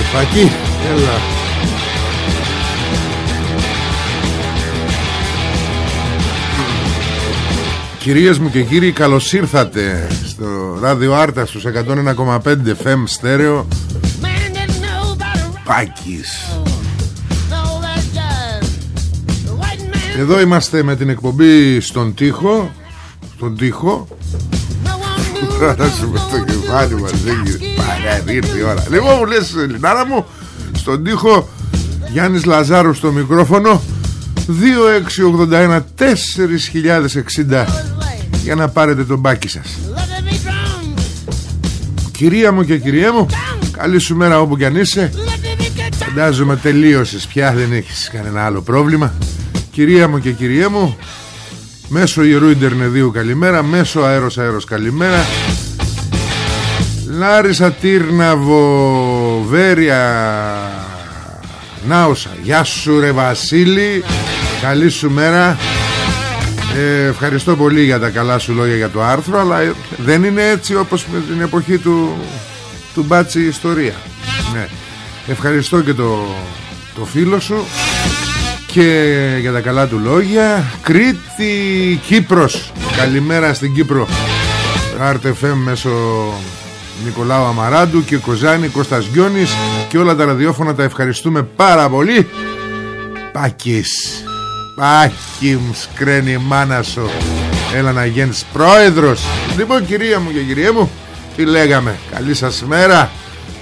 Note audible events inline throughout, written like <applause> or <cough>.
Σεφάκι, έλα. Κυρίες μου και κύριοι καλώς ήρθατε στο ράδιο Άρτα στους 101,5 FM στέρεο Πάκης. Εδώ είμαστε με την εκπομπή στον τοίχο Στον τοίχο. Περάσουμε στο κεφάλι μας δεν γίνεται. Παρά, ήρθε η ώρα. Λοιπόν μου λες Ελληνάρα μου Στον τοίχο Γιάννης Λαζάρου στο μικρόφωνο 2681 4060 Για να πάρετε τον μπάκι σας. Κυρία μου και κυρία μου Καλή σου μέρα όπου κι αν είσαι. Φαντάζομαι τελείωσες πια Δεν έχεις κανένα άλλο πρόβλημα. Κυρία μου και κυρία μου Μέσω Ιερού Ιντερνεδίου καλημέρα Μέσω αέρος αέρος καλημέρα Λάρισα Τύρναβο Βέρια Νάουσα. Γεια σου ρε Βασίλη. Καλή σου μέρα. Ε, Ευχαριστώ πολύ για τα καλά σου λόγια για το άρθρο Αλλά ε, δεν είναι έτσι όπως με την εποχή του Του Μπάτσι Ιστορία. Ναι. Ευχαριστώ και το, το φίλο σου και για τα καλά του λόγια. Κρήτη Κύπρος. Καλημέρα στην Κύπρο. RTFM μέσω Νικολάου Αμαράντου και Κοζάνη Κώστας Γιώνης και όλα τα ραδιόφωνα τα ευχαριστούμε πάρα πολύ. Πάκης Πάκη μου σκραίνει η μάνα σου Έλα να γίνεις πρόεδρος. Λοιπόν κυρία μου και κυρία μου Τι λέγαμε Καλή σας μέρα.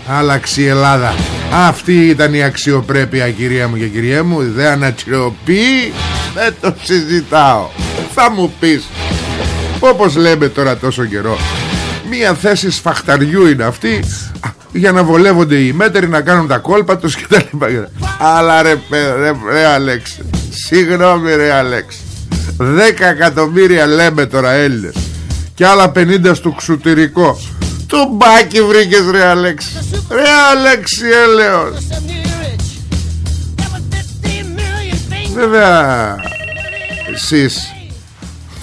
Άλλαξε η Ελλάδα. Αυτή ήταν η αξιοπρέπεια κυρία μου και κυρία μου. Δεν ανατριωπεί Δεν το συζητάω. Θα μου πεις Όπως λέμε τώρα τόσο καιρό Μία θέση σφαχταριού είναι αυτή Για να βολεύονται οι μέτεροι Να κάνουν τα κόλπα τους και τα λοιπά. Αλλά ρε, ρε, ρε Αλέξ Συγγνώμη ρε Αλέξ Δέκα εκατομμύρια λέμε τώρα Έλληνες Και άλλα 50 στο ξουτηρικό το μπάκι βρήκες ρε Αλέξη. Ρε Αλέξη έλεος. Βέβαια Εσείς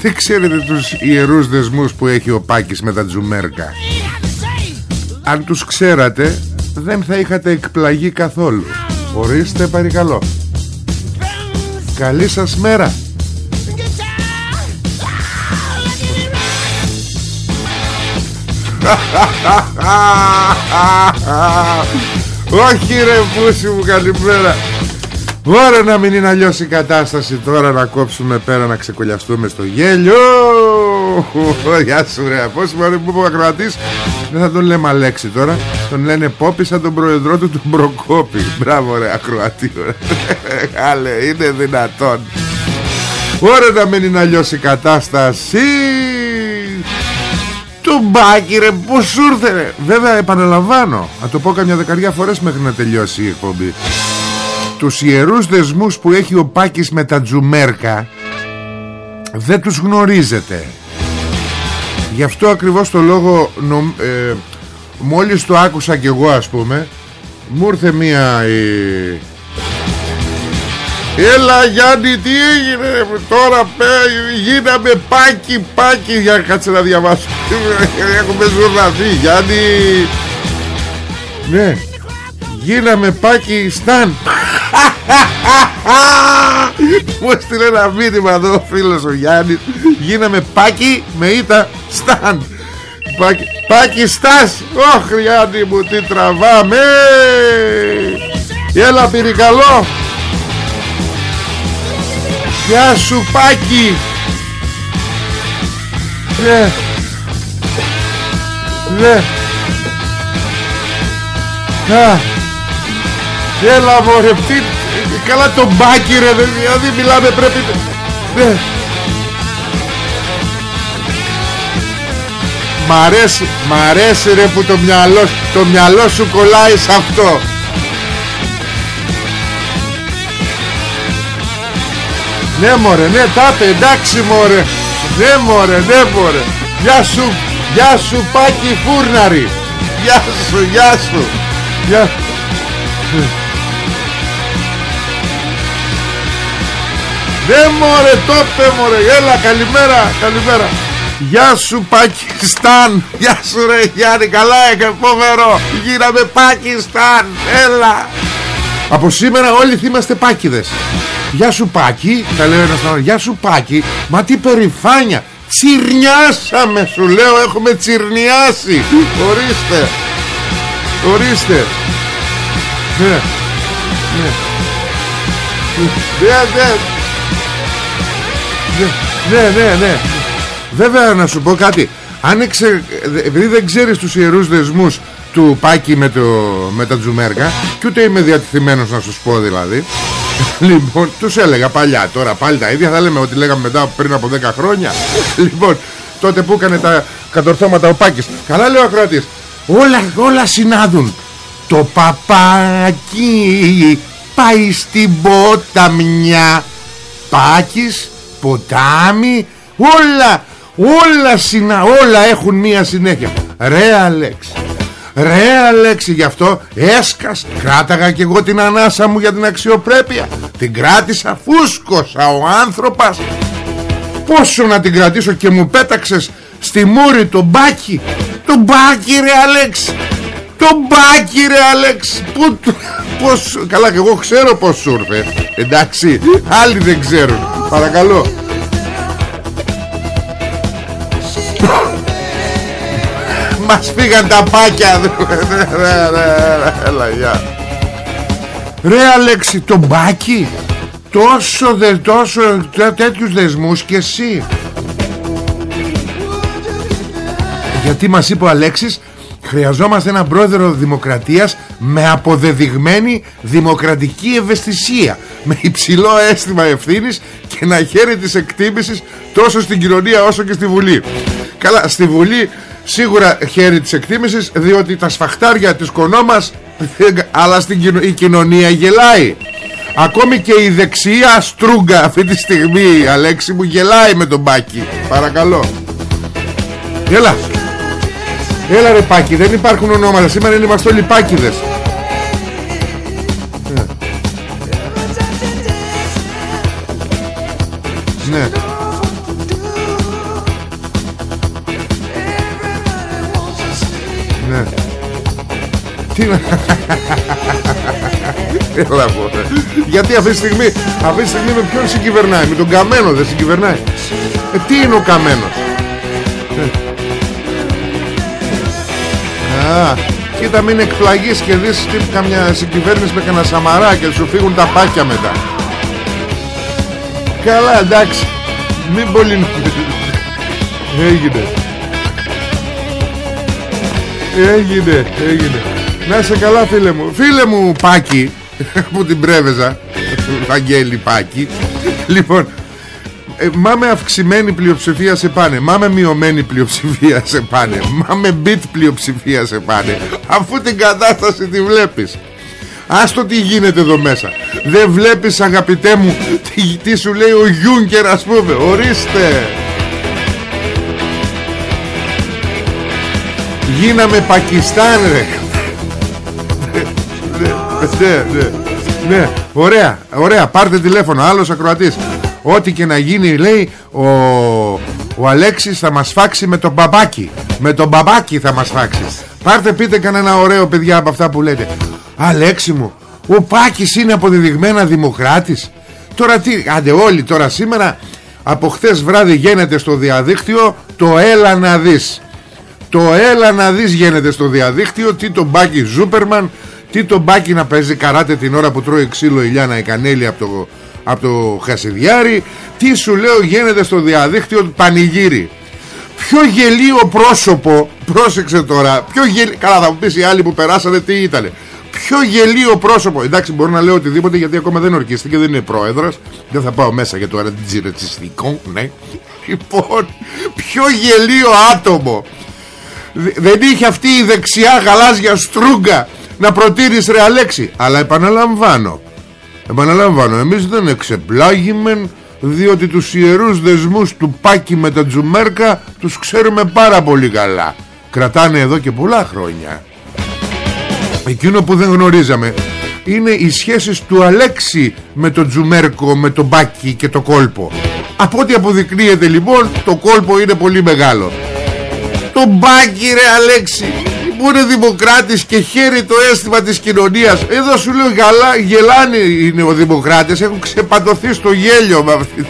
Δεν ξέρετε τους ιερούς δεσμούς που έχει ο Πάκης με τα Τζουμέρκα; Αν τους ξέρατε Δεν θα είχατε εκπλαγεί καθόλου. Ορίστε παρακαλώ. Καλή σας μέρα. <laughs> Όχι ρε πούσι μου καλημέρα Ωραία να μην είναι αλλιώς η κατάσταση τώρα να κόψουμε πέρα να ξεκολλιαστούμε στο γέλιο. Γεια σου ρε Πώς μπορεί που ο ακροατής. Δεν θα τον λέμε Αλέξη τώρα Τον λένε Πόπη σαν τον προεδρό του του Μπροκόπη Μπράβο ρε ακροατή Άλλε είναι δυνατόν. Ωραία να μην είναι αλλιώς η κατάσταση. Του μπάκι ρε πως σου ήρθε ρε. Βέβαια επαναλαμβάνω Να το πω καμιά δεκαριά φορές μέχρι να τελειώσει η εκπομπή Τους ιερούς δεσμούς που έχει ο Πάκης με τα Τζουμέρκα Δεν τους γνωρίζετε. Γι' αυτό ακριβώς το λόγο νομ, ε, Μόλις το άκουσα κι εγώ ας πούμε Μου ήρθε μία ε, Έλα Γιάννη τι έγινε Τώρα πέ, γίναμε πάκι πάκι Για κάτσε να διαβάσω. <laughs> Έχουμε ζουρναθεί Γιάννη. Ναι Γίναμε πάκι σταν Μου έστειλε ένα μήνυμα εδώ ο φίλος ο Γιάννης. Γίναμε πάκι με ήττα στάν. Πάκι, πάκι στάς. Ωχ Γιάννη μου τι τραβάμε. Έλα πυρικαλό Γεια σου Πάκη Ναι. Ναι. Α, Έλα μωρέ τι, Καλά τον Πάκη ρε Δηλαδή μιλάμε πρέπει Ναι. Μ' αρέσει, μ' αρέσει ρε που το μυαλό, το μυαλό σου κολλάει σε αυτό. Ναι μωρέ, ναι τάπε, εντάξει μωρέ. Ναι μωρέ, ναι μωρέ. Γεια σου, γεια σου Πάκη Φούρναρη. Γεια σου, γεια σου. Γεια Ναι μωρέ, τόπε μωρέ. Έλα, καλημέρα, καλημέρα. Γεια σου Πακιστάν. Γεια σου ρε Γιάννη καλά έκανε φοβερό. Γίναμε Πακιστάν. Έλα. Από σήμερα όλοι θυμάστε Πάκιδες. Γεια σου Πάκη. Θα λέω ένας άλλος. Γεια σου Πάκη. Μα τι περηφάνεια. Τσιρνιάσαμε σου λέω Έχουμε τσιρνιάσει. Ορίστε. Ορίστε. Ναι. Ναι. Ναι Ναι Ναι ναι ναι Βέβαια να σου πω κάτι. Αν εξε... Επειδή δεν ξέρεις τους ιερούς δεσμούς Του Πάκη με, το... με τα Τζουμέρκα Και ούτε είμαι διατηθειμένος να σου πω δηλαδή. <laughs> Λοιπόν τους έλεγα παλιά Τώρα πάλι τα ίδια θα λέμε ότι λέγαμε μετά πριν από 10 χρόνια. <laughs> Λοιπόν τότε που έκανε τα κατορθώματα ο Πάκης. Καλά λέει ο Ακροατής Όλα, όλα συνάδουν. Το παπάκι πάει στην ποταμιά. Πάκης, ποτάμι Όλα Όλα, συνα... όλα έχουν μία συνέχεια. Ρε Αλέξη Ρε Αλέξη γι' αυτό έσκας Κράταγα και εγώ την ανάσα μου για την αξιοπρέπεια. Την κράτησα φούσκωσα ο άνθρωπος. Πόσο να την κρατήσω και μου πέταξες Στη μούρη το μπάκι. Το μπάκι ρε Αλέξη Το μπάκι ρε Αλέξη Που, πώς, Καλά και εγώ ξέρω πως σου ήρθε Εντάξει Άλλοι δεν ξέρουν. Παρακαλώ. Μας φύγαν τα πάκια. Έλα γεια. Ρε Αλέξη το μπάκι Τόσο δε τόσο τέτοιους δεσμούς και εσύ. Γιατί μας είπε ο Αλέξης Χρειαζόμαστε έναν πρόεδρο δημοκρατίας με αποδεδειγμένη δημοκρατική ευαισθησία με υψηλό αίσθημα ευθύνης και ένα χέρι της εκτίμησης τόσο στην κοινωνία όσο και στη Βουλή. Καλά, στη Βουλή σίγουρα χέρι της εκτίμησης διότι τα σφαχτάρια της κονόμας αλλά στην η κοινωνία γελάει. Ακόμη και η δεξιά στρούγκα αυτή τη στιγμή Αλέξη μου γελάει με τον Πάκη παρακαλώ. Έλα έλα ρε Πάκη δεν υπάρχουν ονόματα. Σήμερα είμαστε όλοι Πάκηδες. Ναι. Ναι. Τι να... <laughs> Έλα Γιατί αυτή τη στιγμή Αυτή τη στιγμή με ποιον συγκυβερνάει; Με τον Καμένο δεν συγκυβερνάει. Ε, Τι είναι ο Καμένος; Α, Κοίτα μην εκπλαγείς και δεις τι, καμιά συγκυβέρνηση με κανένα σαμαρά και σου φύγουν τα πάκια μετά Καλά εντάξει Μην πολύ Έγινε Έγινε, έγινε. Να είσαι καλά φίλε μου. Φίλε μου Πάκη, <laughs> που την πρέβεζα, Βαγγέλη Πάκη. Λοιπόν, ε, μα με αυξημένη πλειοψηφία σε πάνε. Μα με μειωμένη πλειοψηφία σε πάνε. Μα με μπιτ πλειοψηφία σε πάνε. Αφού την κατάσταση τη βλέπεις. Άστο τι γίνεται εδώ μέσα. Δεν βλέπεις αγαπητέ μου Τι, τι σου λέει ο Γιούνκερ ας πούμε. Ορίστε. Γίναμε Πακιστάν ρε. Ναι, ναι, ναι, ωραία, ωραία, πάρτε τηλέφωνο. Άλλος ακροατής Ό,τι και να γίνει λέει ο, ο Αλέξης θα μας φάξει με τον μπαμπάκι. Με τον μπαμπάκι θα μας φάξει. Πάρτε πείτε κανένα ωραίο παιδιά από αυτά που λέτε. Αλέξη μου Ο Πάκης είναι αποδεδειγμένα δημοκράτης. Τώρα τι, άντε όλοι τώρα σήμερα από χθες βράδυ γίνεται στο διαδίκτυο το έλα να δεις. Το έλα να δεις γίνεται στο διαδίκτυο τι τον μπάκι Ζούπερμαν τι τον μπάκι να παίζει καράτε την ώρα που τρώει ξύλο ηλιάνα η κανέλη από το, από το Χασιδιάρι τι σου λέω γίνεται στο διαδίκτυο πανηγύρι. Πιο γελίο πρόσωπο πρόσεξε τώρα πιο γελίο, καλά θα μου πεις οι άλλοι που περάσανε τι ήτανε. Πιο γελίο πρόσωπο εντάξει μπορώ να λέω οτιδήποτε γιατί ακόμα δεν ορκίστηκε δεν είναι πρόεδρος. Δεν θα πάω μέσα για το αντιτζιρετσιστικό ναι. Λοιπόν πιο γελίο άτομο. Δεν είχε αυτή η δεξιά γαλάζια στρούγκα να προτείνεις ρε Αλέξη. Αλλά επαναλαμβάνω επαναλαμβάνω εμείς δεν εξεπλάγημεν διότι τους ιερούς δεσμούς του Πάκη με τα Τζουμέρκα τους ξέρουμε πάρα πολύ καλά. Κρατάνε εδώ και πολλά χρόνια. Εκείνο που δεν γνωρίζαμε είναι οι σχέσεις του Αλέξη με τον Τζουμέρκο, με τον Πάκη και το κόλπο. Από ό,τι αποδεικνύεται λοιπόν το κόλπο είναι πολύ μεγάλο. Το Μπάκη ρε Αλέξη που είναι δημοκράτης και χαίρει το αίσθημα της κοινωνίας. Εδώ σου λέω γαλά, γελάνε οι νεοδημοκράτες έχουν ξεπατωθεί στο γέλιο με αυτή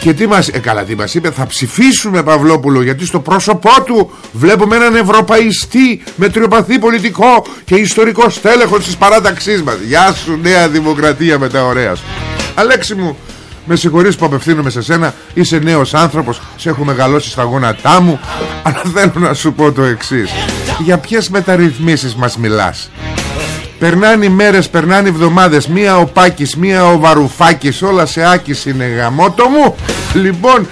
και τι μας, ε, καλά τι μας είπε Θα ψηφίσουμε Παυλόπουλο Γιατί στο πρόσωπό του βλέπουμε έναν ευρωπαϊστή Μετριοπαθή πολιτικό Και ιστορικό στέλεχος της παράταξής μας. Γεια σου νέα δημοκρατία με τα ωραία σου. Αλέξη μου με συγχωρείς που απευθύνομαι σε σένα Είσαι νέος άνθρωπος Σε έχω μεγαλώσει στα γόνατά μου Αλλά θέλω να σου πω το εξής. Για ποιες μεταρρυθμίσεις μας μιλάς; Περνάνε οι μέρες, περνάνε οι εβδομάδες Μία ο Πάκης, μία ο Βαρουφάκης Όλα σε άκης είναι γαμότο μου. Λοιπόν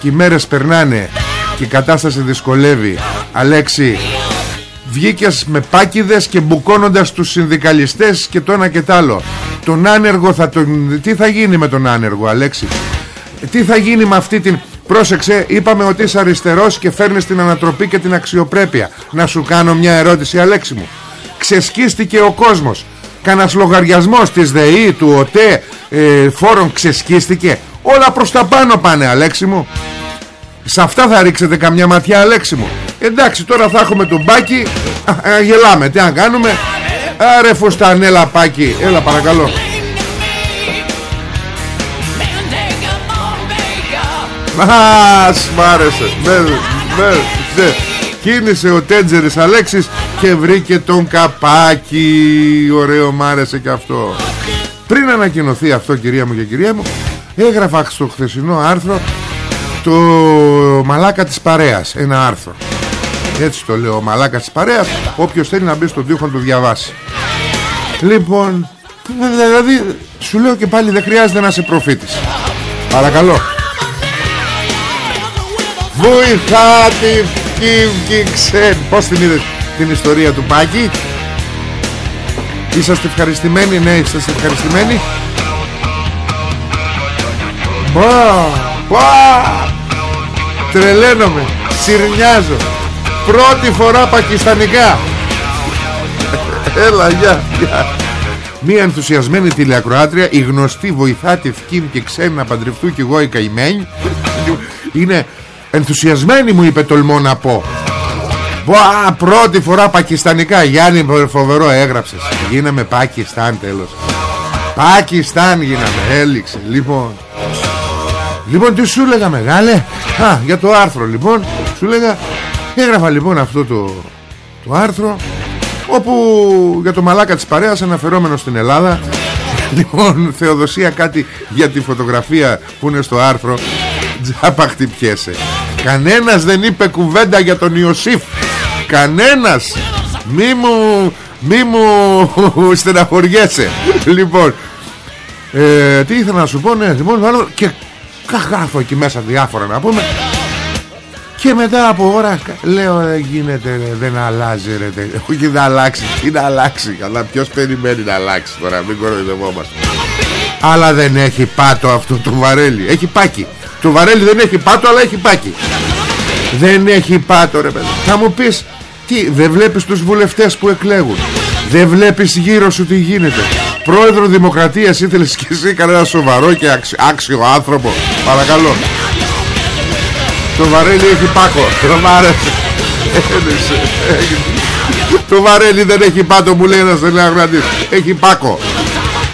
Και οι μέρες περνάνε Και η κατάσταση δυσκολεύει. Αλέξη Βγήκες με πάκιδες και μπουκώνοντας τους συνδικαλιστές Και το ένα και το άλλο Τον άνεργο θα τον... Τι θα γίνει με τον άνεργο Αλέξη; Τι θα γίνει με αυτή την... Πρόσεξε, είπαμε ότι είσαι αριστερός και φέρνεις την ανατροπή και την αξιοπρέπεια. Να σου κάνω μια ερώτηση, Αλέξη μου. Ξεσκίστηκε ο κόσμος. Κανας λογαριασμός της ΔΕΗ, του ΟΤΕ, ε, φόρων ξεσκίστηκε. Όλα προς τα πάνω πάνε Αλέξη μου. Σε αυτά θα ρίξετε καμιά ματιά Αλέξη μου. Εντάξει τώρα θα έχουμε τον μπάκι α, Γελάμε. Τι να κάνουμε; Άρε φωστάν έλα πάκι Έλα παρακαλώ. Μας μ' άρεσε. Ναι, ναι, ναι. Κίνησε ο Τέντζερης Αλέξης και βρήκε τον καπάκι. Ωραίο μ' άρεσε και αυτό. Πριν ανακοινωθεί αυτό κυρία μου και κυρία μου Έγραφα στο χθεσινό άρθρο Το μαλάκα της παρέας Ένα άρθρο Έτσι το λέω μαλάκα της παρέας. Όποιος θέλει να μπει στον τοίχο να το διαβάσει. Λοιπόν Δηλαδή σου λέω και πάλι δεν χρειάζεται να είσαι προφήτης. Παρακαλώ. Βοηθάτη Κιμ Ξεν Πώς την είδες την ιστορία του Πάκη; Είσαστε ευχαριστημένοι; Ναι είσαστε ευχαριστημένοι. Μπα Μπα. Τρελαίνομαι Συρνιάζω Πρώτη φορά πακιστανικά. Έλα γεια, γεια. Μία ενθουσιασμένη τηλεακροάτρια Η γνωστή βοηθάτη Κιμ και ξένα να παντρευτούν κι εγώ η καημένη Είναι ενθουσιασμένη μου είπε τολμώ να πω. Μπα, πρώτη φορά πακιστανικά. Γιάννη φοβερό έγραψες. Γίναμε Πακιστάν τέλος. Πακιστάν γίναμε έληξε Λοιπόν. Λοιπόν τι σου λέγα μεγάλε Α για το άρθρο λοιπόν Σου λέγα έγραφα λοιπόν αυτό το, το άρθρο Όπου για το μαλάκα της παρέας Αναφερόμενος στην Ελλάδα <laughs> Λοιπόν Θεοδοσία κάτι για τη φωτογραφία Που είναι στο άρθρο Τζάπα χτυπιέσαι. Κανένας δεν είπε κουβέντα για τον Ιωσήφ. Κανένας. Μη μου Μη μου <laughs> στεναχωριέσαι. Λοιπόν ε, Τι ήθελα να σου πω ναι, λοιπόν, Και γράφω εκεί μέσα διάφορα να πούμε και μετά από ώρα λέω δεν γίνεται δεν αλλάζει ρε <laughs> Όχι να αλλάξει Τι να αλλάξει Αλλά ποιος περιμένει να αλλάξει τώρα Μην κοροϊδευόμαστε. Αλλά δεν έχει πάτο αυτό το βαρέλι Έχει πάκι. Το βαρέλι δεν έχει πάτο αλλά έχει πάκι. Δεν έχει πάτο ρε παιδί. Θα μου πεις τι, δεν βλέπεις τους βουλευτές που εκλέγουν; Δεν βλέπεις γύρω σου τι γίνεται; Πρόεδρο Δημοκρατίας ήθελες και εσύ κανένα σοβαρό και άξιο άνθρωπο; Παρακαλώ Το βαρέλι έχει πάκο Το βαρέλι Το βαρέλι δεν έχει πάτο μου λέει ένας τελεαγραντής Έχει πάκο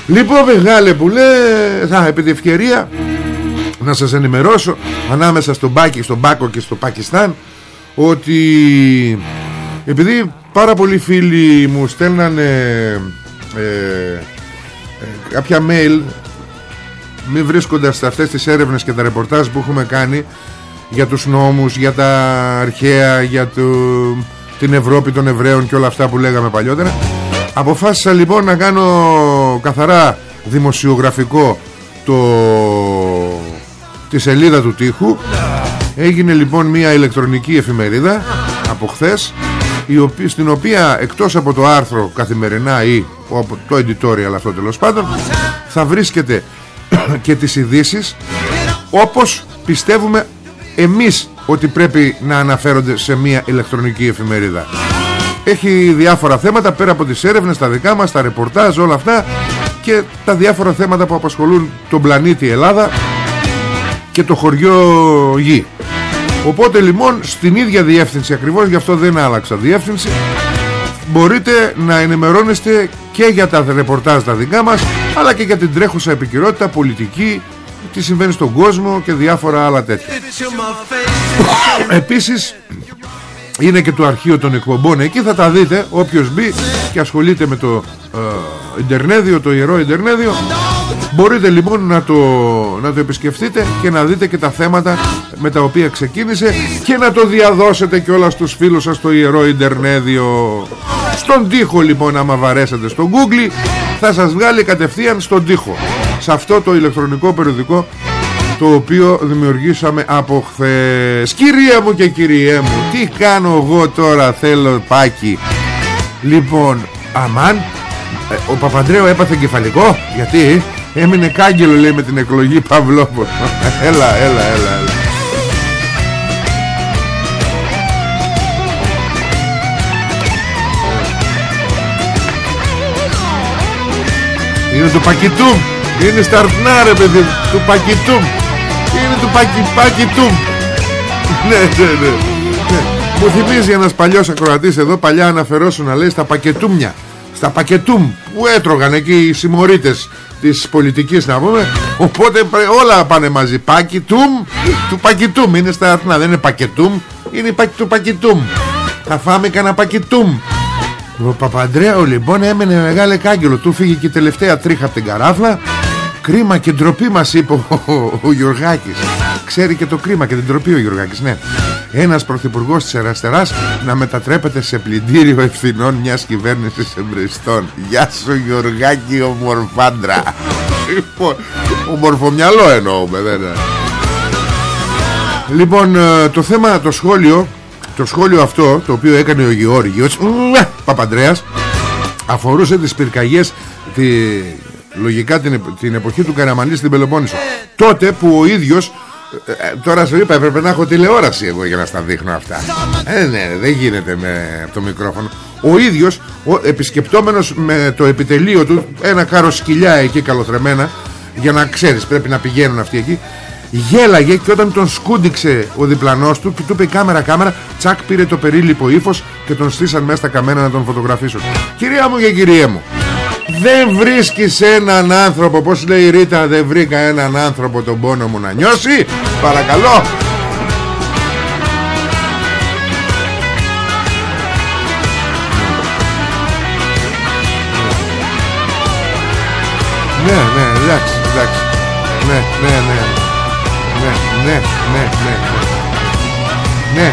Λοιπόν μεγάλε που λέει Θα επί τη ευκαιρία Να σας ενημερώσω Ανάμεσα στον Πάκη, στον Πάκο και στο Πακιστάν Ότι Επειδή πάρα πολλοί φίλοι μου στέλνανε ε, ε, Κάποια mail Μη βρίσκοντας σε αυτές τις έρευνες και τα ρεπορτάζ που έχουμε κάνει Για τους νόμους, για τα αρχαία Για το, την Ευρώπη των Εβραίων Και όλα αυτά που λέγαμε παλιότερα. Αποφάσισα λοιπόν να κάνω καθαρά δημοσιογραφικό το... τη σελίδα του τείχου Έγινε λοιπόν μια ηλεκτρονική εφημερίδα από χθες, στην οποία εκτός από το άρθρο καθημερινά ή από το editorial αυτό τέλος πάντων θα βρίσκεται και τις ειδήσεις όπως πιστεύουμε εμείς ότι πρέπει να αναφέρονται σε μια ηλεκτρονική εφημερίδα έχει διάφορα θέματα πέρα από τις έρευνες, τα δικά μας, τα ρεπορτάζ, όλα αυτά και τα διάφορα θέματα που απασχολούν τον πλανήτη Ελλάδα και το χωριό Γη. Οπότε λοιπόν στην ίδια διεύθυνση ακριβώς, γι' αυτό δεν άλλαξα διεύθυνση, μπορείτε να ενημερώνεστε και για τα ρεπορτάζ τα δικά μας, αλλά και για την τρέχουσα επικυρότητα, πολιτική, τι συμβαίνει στον κόσμο και διάφορα άλλα τέτοια. <laughs> Επίσης είναι και το αρχείο των εκπομπών εκεί θα τα δείτε όποιος μπει και ασχολείται με το ε, Ιντερνέδιο το ιερό Ιντερνέδιο μπορείτε λοιπόν να το, να το επισκεφτείτε και να δείτε και τα θέματα με τα οποία ξεκίνησε και να το διαδώσετε και όλα στους φίλους σας το ιερό Ιντερνέδιο στον τοίχο λοιπόν άμα βαρέσετε στο Google θα σας βγάλει κατευθείαν στον τοίχο σε αυτό το ηλεκτρονικό περιοδικό το οποίο δημιουργήσαμε από χθες. Κυρία μου και κυριέ μου Τι κάνω εγώ τώρα θέλω πάκι Λοιπόν Αμάν ε, Ο Παπαντρέο έπαθε κεφαλικό Γιατί; Έμεινε κάγκελο λέει με την εκλογή Παυλόπουλο. <laughs> Έλα έλα έλα έλα. Είναι το πακιτούμ Είναι στα αρθνά παιδί Του πακιτούμ είναι του πακι, πακι του ναι, ναι, ναι, ναι. Μου θυμίζει ένας παλιός ακροατής εδώ Παλιά αναφερόσου να λέει στα πακετούμια. Στα πακετούμ Που έτρωγαν εκεί οι συμμορίτες Της πολιτικής να πούμε. Οπότε όλα πάνε μαζί. Πακιτούμ Του πακιτούμ είναι στα αθνά Δεν είναι πακετούμ Είναι του πακιτούμ Θα φάμε κανένα πακιτούμ ο Παπαντρέου λοιπόν έμενε μεγάλο κάγκελο. Του φύγει και η τελευταία τρίχα από την καράφλα Κρίμα και ντροπή μας είπε ο, ο, ο Γιωργάκης. Ξέρει και το κρίμα και την ντροπή ο Γιωργάκης Ναι. Ένας πρωθυπουργός της αριστεράς Να μετατρέπεται σε πλυντήριο ευθυνών Μιας κυβέρνησης εμπριστών. Γεια σου Γιωργάκη ο Μορφάντρα Λοιπόν Ο Μορφομυαλό εννοούμε δεν Λοιπόν ε, το θέμα το σχόλιο Το σχόλιο αυτό Το οποίο έκανε ο Γεώργιος Παπαντρέας Αφορούσε τις πυρκαγιές τη, Λογικά την, την εποχή του Καραμανλή στην Πελοπόννησο. Τότε που ο ίδιος ε, ε, Τώρα σου είπα έπρεπε να έχω τηλεόραση εγώ για να στα δείχνω αυτά. Ε, ναι, δεν γίνεται με το μικρόφωνο. Ο ίδιος ο, επισκεπτόμενος με το επιτελείο του Ένα κάρο σκυλιά εκεί καλοθρεμένα Για να ξέρεις πρέπει να πηγαίνουν αυτοί εκεί Γέλαγε και όταν τον σκούντιξε ο διπλανός του Και του είπε κάμερα κάμερα Τσακ πήρε το περίλυπο ύφος Και τον στήσαν μέσα στα καμένα να τον φωτογραφίσουν. Κυρία μου και κυρία μου δεν βρίσκεις έναν άνθρωπο Πως λέει η Ρίτα δεν βρήκα έναν άνθρωπο Τον πόνο μου να νιώσει Παρακαλώ. Ναι, ναι, εντάξει, εντάξει. Ναι, ναι, ναι. Ναι, ναι, ναι, ναι Ναι, ναι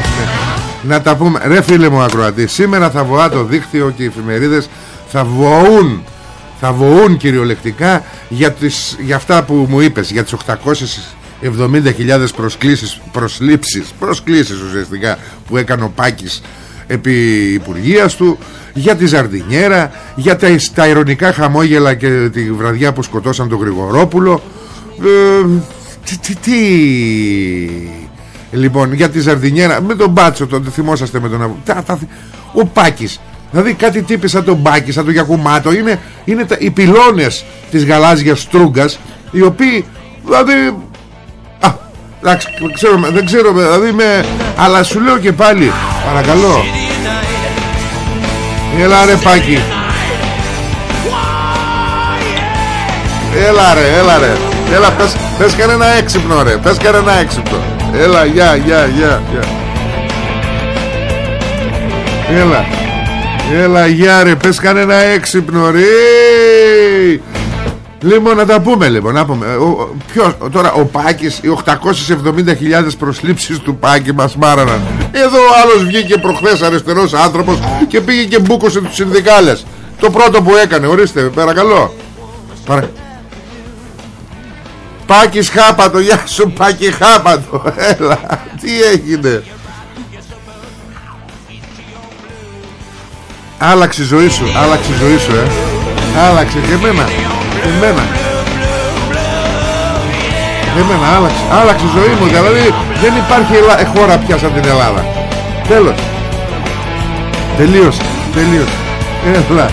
Να τα πούμε. Ρε φίλε μου ακροατή Σήμερα θα βοά το δίκτυο και οι εφημερίδες Θα βοούν θα βοούν κυριολεκτικά για, τις, για αυτά που μου είπες για τις 870.000 προσκλήσεις προσλήψεις, προσκλήσεις ουσιαστικά που έκανε ο Πάκης επί Υπουργείας του για τη Ζαρδινιέρα για τα, τα ειρωνικά χαμόγελα και τη βραδιά που σκοτώσαν τον Γρηγορόπουλο. Ε, τι, τι, τι, λοιπόν για τη Ζαρδινιέρα με τον Μπάτσο τον θυμόσαστε με τον ο Πάκης Δηλαδή κάτι τύπη σαν τον Μπάκη, σαν τον Γιακουμάτο Είναι, είναι τα, οι πυλώνες της γαλάζιας στρούγκας Οι οποίοι δηλαδή Α, εντάξει, ξέρω, δεν ξέρω δηλαδή με, Αλλά σου λέω και πάλι Παρακαλώ Έλα ρε Πάκη Έλα ρε, έλα ρε. Έλα, πες, πες κανένα έξυπνο ρε. Πες κανένα έξυπνο. Έλα, γεια, γεια, γεια, γεια. Έλα. Έλα, γεια ρε. Πες κανένα έξυπνο ρε. Λοιπόν να τα πούμε λοιπόν να πούμε. Ο, ποιος, τώρα ο Πάκης Οι 870.000 προσλήψεις του Πάκη μας μάραναν Εδώ ο άλλος βγήκε προχθές αριστερός άνθρωπος Και πήγε και μπούκωσε τους συνδικάλες Το πρώτο που έκανε ορίστε παρακαλώ Παρα... Πάκης χάπατο Γεια σου Πάκη χάπατο Έλα τι έγινε; Άλλαξε η ζωή σου Άλλαξε η ζωή σου ε. Άλλαξε και εμένα Εμένα. Εμένα άλλαξε Άλλαξε η ζωή μου Δηλαδή δεν υπάρχει χώρα πια σαν την Ελλάδα. Τέλος. Τελείωσε Τελείωσε. Έλα.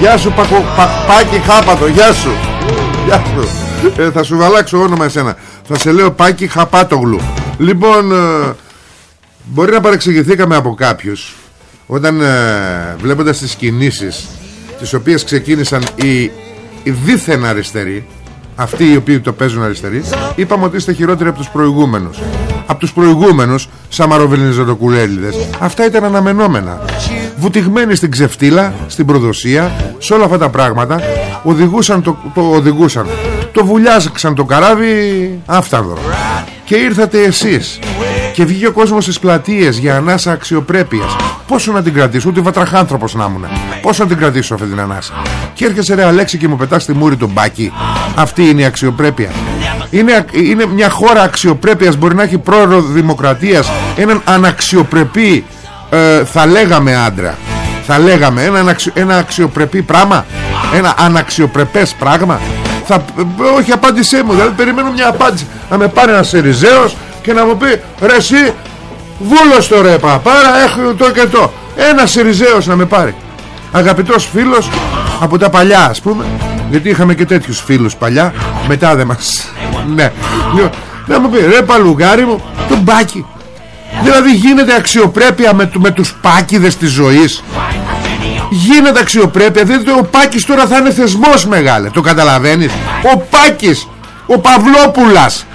Γεια σου Πακο, πα, Πάκη Χάπατο Γεια σου. Γεια σου. Ε, Θα σου αλλάξω όνομα εσένα. Θα σε λέω Πάκη Χαπάτογλου. Λοιπόν ε, Μπορεί να παρεξηγηθήκαμε από κάποιους Όταν ε, βλέποντας τις κινήσεις Τις οποίες ξεκίνησαν οι οι δίθεν αριστεροί αυτοί οι οποίοι το παίζουν αριστεροί είπαμε ότι είστε χειρότεροι από τους προηγούμενους. Από τους προηγούμενους σαμαροβελινιζωτοκουλέλιδες αυτά ήταν αναμενόμενα. Βουτυγμένοι στην ξεφτύλα στην προδοσία σε όλα αυτά τα πράγματα οδηγούσαν το, το οδηγούσαν. Το βουλιάζεξαν το καράβι άφτανδρο και ήρθατε εσείς και βγήκε ο κόσμος στις πλατείες για ανάσα αξιοπρέπειας. Πόσο να την κρατήσω, ούτε βατραχάνθρωπος να ήμουν Πόσο να την κρατήσω αυτή την ανάσα. Και έρχεσαι ρε Αλέξη και μου πετάς στη μούρη τον μπάκι. Αυτή είναι η αξιοπρέπεια. Είναι, είναι μια χώρα αξιοπρέπειας Μπορεί να έχει πρόεδρο δημοκρατίας Έναν αναξιοπρεπή ε, Θα λέγαμε άντρα. Θα λέγαμε ένα, ένα αξιοπρεπή πράγμα. Ένα αναξιοπρεπές πράγμα. Θα, ε, Όχι απάντησέ μου Δηλαδή περιμένω μια απάντηση. Να με πάρει ένας Σεριζέος και να μου πει ρε εσύ βούλος το ρε παπάρα έχω το και το ένας Σιριζέος να με πάρει. Αγαπητός φίλος από τα παλιά ας πούμε γιατί είχαμε και τέτοιους φίλους παλιά μετά δεν μας ναι. Λοιπόν, να μου πει ρε παλουγάρι μου το μπάκι δηλαδή γίνεται αξιοπρέπεια με, με τους πάκιδες της ζωής. Γίνεται αξιοπρέπεια δηλαδή ο Πάκης τώρα θα είναι θεσμός μεγάλε το καταλαβαίνεις. Ο Πάκης ο Παυλόπουλας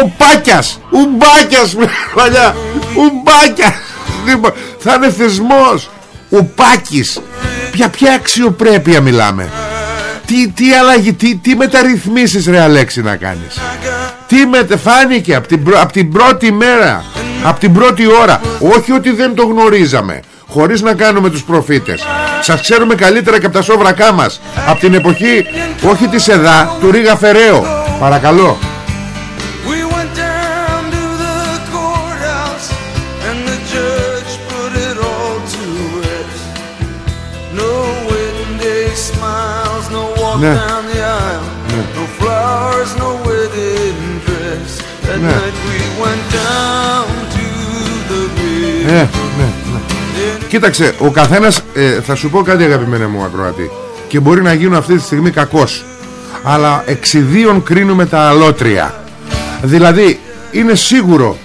ο Πάκιας Ουμπάκιας <laughs> παλιά Ουμπάκιας λοιπόν, Θα είναι θεσμός. Ο Πάκης Ποια, ποια αξιοπρέπεια μιλάμε. Τι, τι αλλαγή, τι, τι μεταρρυθμίσεις ρε Αλέξη να κάνεις. Τι μετεφάνηκε από την, απ την πρώτη μέρα Από την πρώτη ώρα. Όχι ότι δεν το γνωρίζαμε Χωρίς να κάνουμε τους προφήτες. Σας ξέρουμε καλύτερα και από τα σόβρακά μας. Από την εποχή Όχι της ΕΔΑ Του Ρίγα Φεραίο. Παρακαλώ ναι. ναι. Ναι. Ναι, ναι, Κοίταξε, ο καθένας ε, θα σου πω κάτι αγαπημένα μου ακροατή και μπορεί να γίνω αυτή τη στιγμή κακός αλλά εξιδίων κρίνουμε τα αλότρια δηλαδή είναι σίγουρο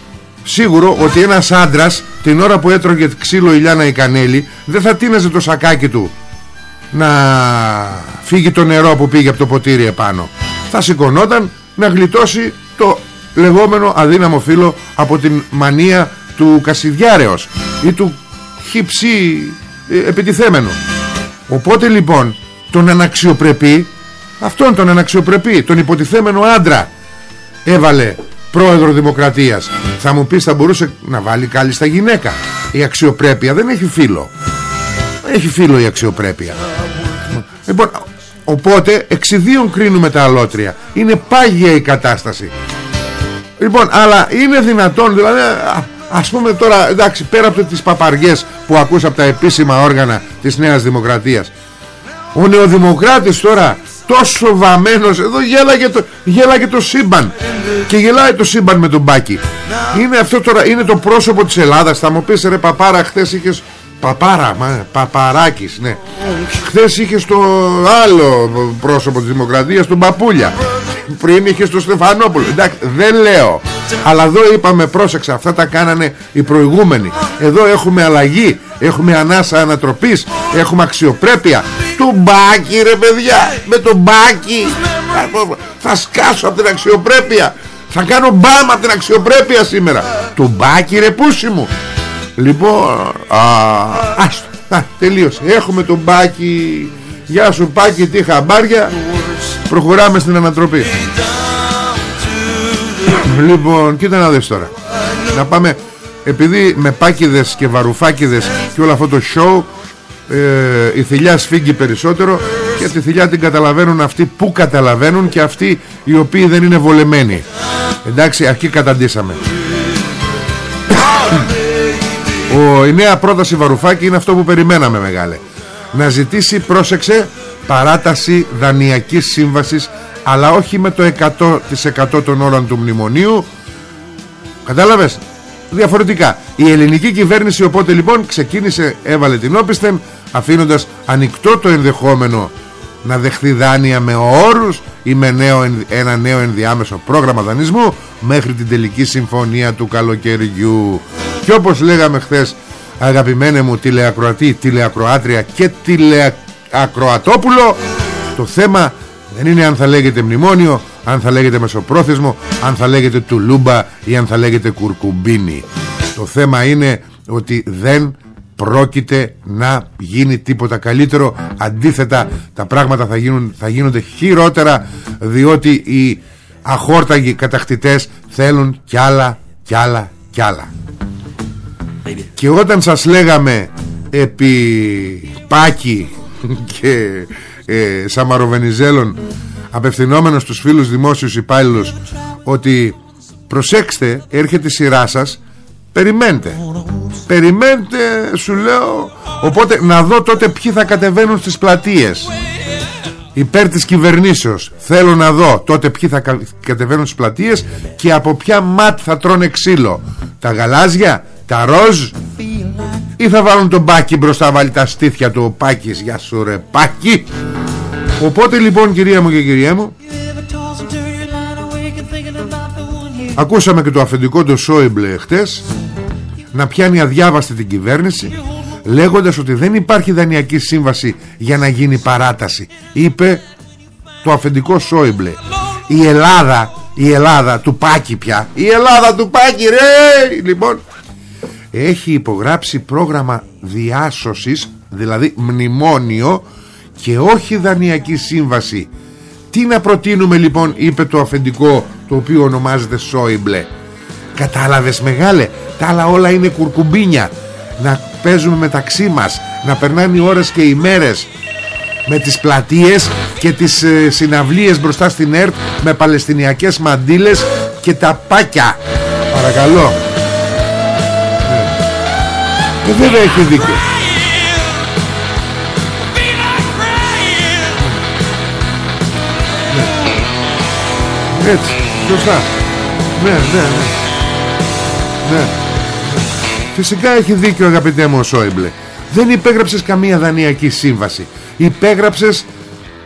σίγουρο ότι ένας άντρας την ώρα που έτρωγε ξύλο ηλιάνα η κανέλη δεν θα τίναζε το σακάκι του να φύγει το νερό που πήγε από το ποτήρι επάνω. Θα σηκωνόταν να γλιτώσει το λεγόμενο αδύναμο φύλλο από την μανία του Κασιδιάρεως ή του χυψή ε, επιτιθέμενου. Οπότε λοιπόν τον αναξιοπρεπή αυτόν τον αναξιοπρεπή τον υποτιθέμενο άντρα έβαλε πρόεδρο δημοκρατίας. Θα μου πεις θα μπορούσε να βάλει κάλλιστα γυναίκα. Η αξιοπρέπεια δεν έχει φίλο έχει φίλο η αξιοπρέπεια. Λοιπόν Οπότε εξιδίων κρίνουμε τα αλότρια. Είναι πάγια η κατάσταση. Λοιπόν αλλά είναι δυνατόν Δηλαδή ας πούμε τώρα Εντάξει πέρα από τις παπαριές Που ακούσα από τα επίσημα όργανα Της Νέας Δημοκρατίας Ο νεοδημοκράτης τώρα Τόσο βαμμένος Εδώ γέλαγε το, γέλαγε το σύμπαν Και γελάει το σύμπαν με τον μπάκι Είναι αυτό τώρα Είναι το πρόσωπο της Ελλάδας. Θα μου πεις ρε παπάρα χθες είχες Παπάρα, μα, παπαράκης, ναι. Χθες είχε το άλλο πρόσωπο της Δημοκρατίας, τον Παπούλια. Πριν είχε το Στεφανόπουλο. Εντάξει, δεν λέω. Αλλά εδώ είπαμε, πρόσεξα, αυτά τα κάνανε οι προηγούμενοι. Εδώ έχουμε αλλαγή, έχουμε ανάσα ανατροπής, έχουμε αξιοπρέπεια. Του μπάκι ρε παιδιά, με το μπάκι. Θα σκάσω από την αξιοπρέπεια Θα κάνω μπάμα από την αξιοπρέπεια σήμερα Το μπάκι ρε πούσι μου Λοιπόν α, άστο, α, Τελείωσε. Έχουμε το μπάκι Γεια σου πάκι τι χαμπάρια. Προχωράμε στην ανατροπή. Λοιπόν κοίτα να δεις τώρα. Να πάμε. Επειδή με πάκιδες και βαρουφάκιδες Και όλο αυτό το show ε, η θηλιά σφίγγει περισσότερο και τη θηλιά την καταλαβαίνουν αυτοί που καταλαβαίνουν και αυτοί οι οποίοι δεν είναι βολεμένοι. Εντάξει αρχή καταντήσαμε <coughs> <coughs> Ο, η νέα πρόταση Βαρουφάκη είναι αυτό που περιμέναμε μεγάλε. Να ζητήσει πρόσεξε παράταση δανειακής σύμβασης αλλά όχι με το 100% των όρων του μνημονίου. Κατάλαβες; Διαφορετικά. Η ελληνική κυβέρνηση οπότε λοιπόν ξεκίνησε έβαλε την όπισθεν αφήνοντας ανοιχτό το ενδεχόμενο να δεχθεί δάνεια με όρους ή με νέο, ένα νέο ενδιάμεσο πρόγραμμα δανεισμού μέχρι την τελική συμφωνία του καλοκαιριού και όπως λέγαμε χθες αγαπημένε μου τηλεακροατή, τηλεακροάτρια και τηλεακροατόπουλο το θέμα δεν είναι αν θα λέγεται μνημόνιο αν θα λέγεται μεσοπρόθεσμο αν θα λέγεται τουλούμπα ή αν θα λέγεται κουρκουμπίνι. Το θέμα είναι ότι δεν πρόκειται να γίνει τίποτα καλύτερο. Αντίθετα τα πράγματα θα, γίνουν, θα γίνονται χειρότερα διότι οι αχόρταγοι κατακτητές θέλουν κι άλλα κι άλλα κι άλλα και όταν σας λέγαμε επί Πάκη και ε, Σαμαροβενιζέλων απευθυνόμενος στους φίλους δημόσιους υπάλληλους ότι προσέξτε έρχεται η σειρά σας περιμένετε. Περιμένετε σου λέω. Οπότε να δω τότε ποιοι θα κατεβαίνουν στις πλατείες. Υπέρ της κυβερνήσεως θέλω να δω τότε ποιοι θα κατεβαίνουν στις πλατείες και από ποια ματ θα τρώνε ξύλο. Τα γαλάζια, τα ροζ; Ή θα βάλουν τον πάκι μπροστά βάλει τα στήθια του ο πάκης; Για σου ρε πάκι οπότε λοιπόν κυρία μου και κυρία μου ακούσαμε και το αφεντικό του Σόιμπλε χτες να πιάνει αδιάβαστη την κυβέρνηση λέγοντας ότι δεν υπάρχει δανειακή σύμβαση για να γίνει παράταση. Είπε το αφεντικό Σόιμπλε η Ελλάδα η Ελλάδα του Πάκη πια η Ελλάδα του Πάκη ρε! Λοιπόν έχει υπογράψει πρόγραμμα διάσωσης δηλαδή μνημόνιο και όχι δανειακή σύμβαση. Τι να προτείνουμε λοιπόν είπε το αφεντικό το οποίο ονομάζεται Σόιμπλε. Κατάλαβες μεγάλε Τα άλλα όλα είναι κουρκουμπίνια. Να παίζουμε μεταξύ μας Να περνάνε οι ώρες και οι μέρες. Με τις πλατείες Και τις ε, συναυλίες μπροστά στην ΕΡΤ Με παλαιστινιακές μαντήλες Και τα πάκια. Παρακαλώ. ναι. Ε, Βέβαια έχεις δίκιο. Ναι. Έτσι, σωστά. Ναι, ναι, ναι. Ναι. Φυσικά έχει δίκιο αγαπητέ μου ο Σόιμπλε. Δεν υπέγραψες καμία δανειακή σύμβαση. Υπέγραψες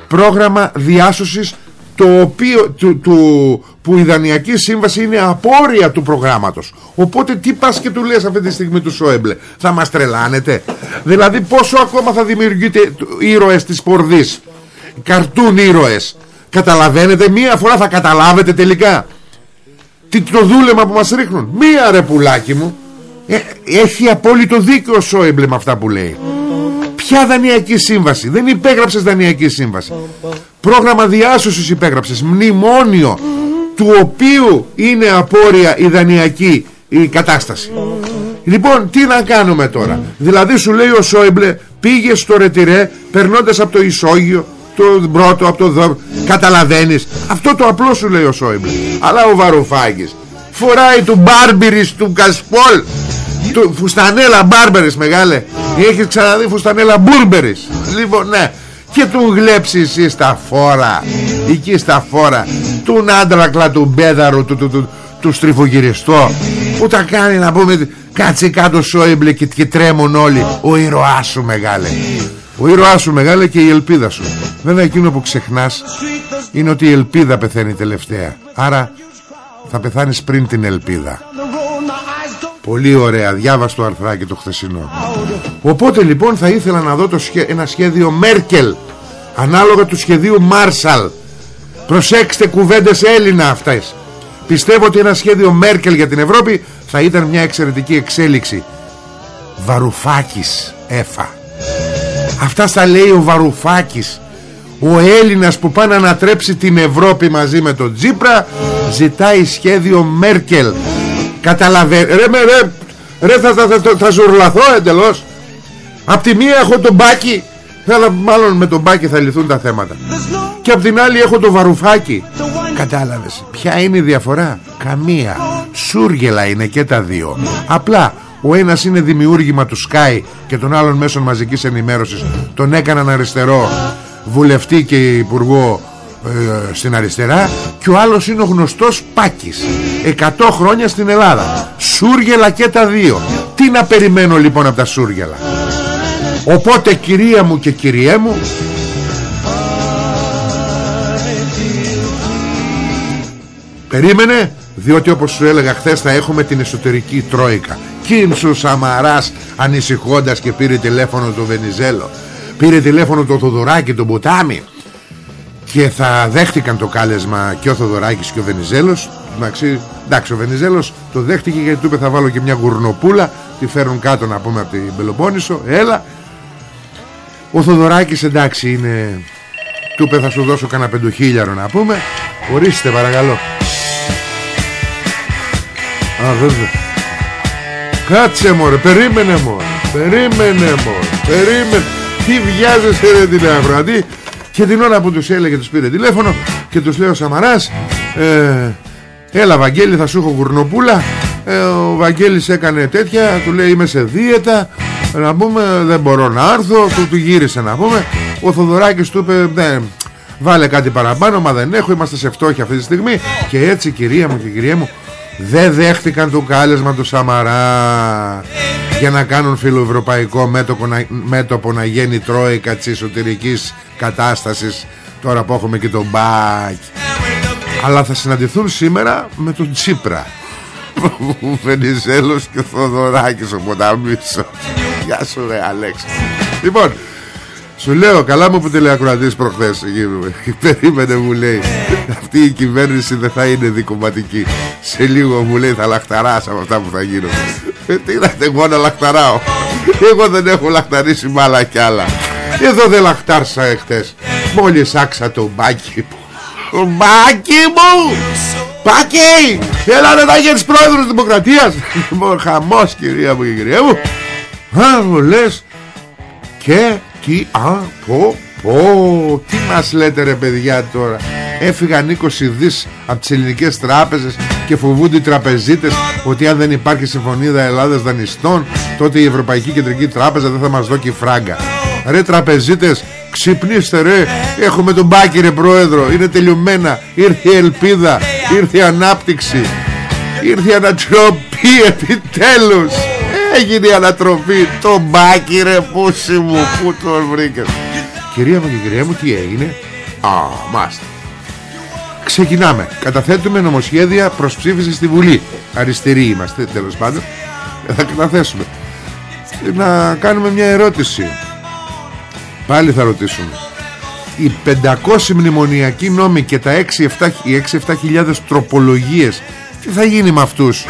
πρόγραμμα διάσωσης το οποίο, του, του, που η δανειακή σύμβαση είναι απόρρια του προγράμματος. Οπότε τι πας και του λες αυτή τη στιγμή του Σόιμπλε Θα μας τρελάνετε; Δηλαδή πόσο ακόμα θα δημιουργείτε ήρωες της πορδής; Καρτούν ήρωες. Καταλαβαίνετε μία φορά θα καταλάβετε τελικά. Τι το δούλεμα που μας ρίχνουν. Μία ρε πουλάκι μου. Ε, Έχει απόλυτο δίκιο ο Σόιμπλε με αυτά που λέει. Ποια δανειακή σύμβαση; Δεν υπέγραψες δανειακή σύμβαση. Πρόγραμμα διάσωσης υπέγραψες. Μνημόνιο Του οποίου είναι απόρρια η δανειακή η κατάσταση. Λοιπόν τι να κάνουμε τώρα; Δηλαδή σου λέει ο Σόιμπλε Πήγες στο ρετυρέ Περνώντας από το Ισόγειο το πρώτο από το δω καταλαβαίνεις. Αυτό το απλό σου λέει ο Σόιμπλε. Αλλά ο Βαρουφάκης φοράει του Μπάρμπιρης του Κασπόλ. Του φουστανέλα Μπάρμπερης μεγάλε. Έχεις ξαναδεί φουστανέλα Μπούρμπερης. Λοιπόν ναι και του γλέψεις εσύ στα φόρα εκεί στα φόρα του άντρακλα του μπέδαρου του, του, του, του στριφογυριστό που τα κάνει να πούμε κάτσε κάτω Σόιμπλε και, και τρέμουν όλοι. Ο ήρωάς σου μεγάλε. Ο ήρωάς σου μεγάλε και η ελπίδα σου. Βέβαια εκείνο που ξεχνάς Είναι ότι η ελπίδα πεθαίνει τελευταία. Άρα θα πεθάνεις πριν την ελπίδα Πολύ ωραία. Διάβασε το αρθράκι το χθεσινό. Οπότε λοιπόν θα ήθελα να δω το ένα σχέδιο Μέρκελ Ανάλογα του σχεδίου Μάρσαλ. Προσέξτε κουβέντες Έλληνα αυτές. Πιστεύω ότι ένα σχέδιο Μέρκελ για την Ευρώπη θα ήταν μια εξαιρετική εξέλιξη. Βαρουφάκης έφα. Αυτά στα λέει ο Βαρουφάκης Ο Έλληνας που πάει να ανατρέψει την Ευρώπη μαζί με τον Τζίπρα Ζητάει σχέδιο Μέρκελ Καταλαβαίνει Ρε, ρε, ρε θα, θα, θα, θα ζουρλαθώ εντελώς. Απ' τη μία έχω τον Μπάκη θα, Μάλλον με τον Μπάκη θα λυθούν τα θέματα. Και απ' την άλλη έχω το Βαρουφάκη. Κατάλαβες Ποια είναι η διαφορά; Καμία. Σούργελα είναι και τα δύο. Απλά ο ένας είναι δημιούργημα του Sky Και των άλλων μέσων μαζικής ενημέρωσης. Τον έκαναν αριστερό. Βουλευτή και υπουργό ε, στην αριστερά και ο άλλος είναι ο γνωστός Πάκης. 100 χρόνια στην Ελλάδα. Σούργελα και τα δύο. Τι να περιμένω λοιπόν από τα Σούργελα; Οπότε κυρία μου και κυριέ μου Περίμενε διότι όπως σου έλεγα χθες θα έχουμε την εσωτερική τρόικα. Κίνσου Σαμαράς ανησυχώντας και πήρε τηλέφωνο το Βενιζέλο. Πήρε τηλέφωνο το Θοδωράκι τον Ποτάμι Και θα δέχτηκαν το κάλεσμα και ο Θοδωράκης και ο Βενιζέλος Εντάξει, εντάξει ο Βενιζέλος το δέχτηκε γιατί του είπε θα βάλω και μια γουρνοπούλα Τη φέρουν κάτω να πούμε από την Πελοπόννησο Έλα Ο Θοδωράκης εντάξει είναι Του είπε θα σου δώσω κανένα πεντοχίλιαρο να πούμε Ορίστε παρακαλώ Α, βέβαια. Κάτσε μωρέ, περίμενε μωρέ. Περίμενε μωρέ. Περίμενε. Τι βιάζεσαι ρε την Αφραντή. Και την ώρα που τους έλεγε τους πήρε τηλέφωνο και τους λέει ο Σαμαράς ε, Έλα Βαγγέλη θα σου έχω γουρνοπούλα ε, Ο Βαγγέλης έκανε τέτοια Του λέει είμαι σε δίαιτα Να πούμε δεν μπορώ να έρθω Του, του γύρισε να πούμε. Ο Θοδωράκης του είπε ναι, Βάλε κάτι παραπάνω μα δεν έχω Είμαστε σε φτώχεια αυτή τη στιγμή Και έτσι κυρία μου και κυρία μου δεν δέχτηκαν το κάλεσμα του Σαμαρά για να κάνουν φιλοευρωπαϊκό μέτωπο να, μέτωπο να γίνει τρόικα της εσωτερικής κατάστασης τώρα που έχουμε και τον Μπάκ αλλά θα συναντηθούν σήμερα με τον Τσίπρα. Ο Βενιζέλος και ο Θοδωράκης ο Ποταμίσος. Γεια σου ρε Αλέξη. Λοιπόν σου λέω καλά μου που τηλεακροατής προχθές. Περίμενε μου λέει. Αυτή η κυβέρνηση δεν θα είναι δικοματική. Σε λίγο μου λέει θα λαχταράς από αυτά που θα γίνουν. Ε, Τι να εγώ να λαχταράω. Εγώ δεν έχω λαχταρίσει μάλα κι άλλα. Εδώ δεν λαχτάρσα εχθές. Μόλις άξα το μπάκι μου. Μπάκι μου! Μπάκι! Έλα ρε να γίνεις πρόεδρος Δημοκρατίας. Χαμός κυρία μου και κυρία μου. Α μου λες Και τι, α, πω, πω, τι μας λέτε ρε παιδιά τώρα. Έφυγαν 20 δις από τις ελληνικές τράπεζες Και φοβούνται οι τραπεζίτες Ότι αν δεν υπάρχει συμφωνία Ελλάδας δανειστών Τότε η Ευρωπαϊκή Κεντρική Τράπεζα δεν θα μας δώσει φράγκα. Ρε τραπεζίτες Ξυπνήστε ρε. Έχουμε τον Μπάκη ρε πρόεδρο. Είναι τελειωμένα. Ήρθε η ελπίδα. Ήρθε η ανάπτυξη. Ήρθε η ανατροπή επιτέλους Έγινε η ανατροπή. Το μπάκι ρε πούσι μου Πού το βρήκες. Κυρία μου και κυρία μου τι έγινε; Α μάστε Ξεκινάμε. Καταθέτουμε νομοσχέδια προς ψήφιση στη Βουλή. Αριστεροί είμαστε τέλος πάντων. Θα καταθέσουμε. Να κάνουμε μια ερώτηση. Πάλι θα ρωτήσουμε. Οι 500 μνημονιακοί νόμοι Και τα 6-7 χιλιάδες τροπολογίες Τι θα γίνει με αυτούς;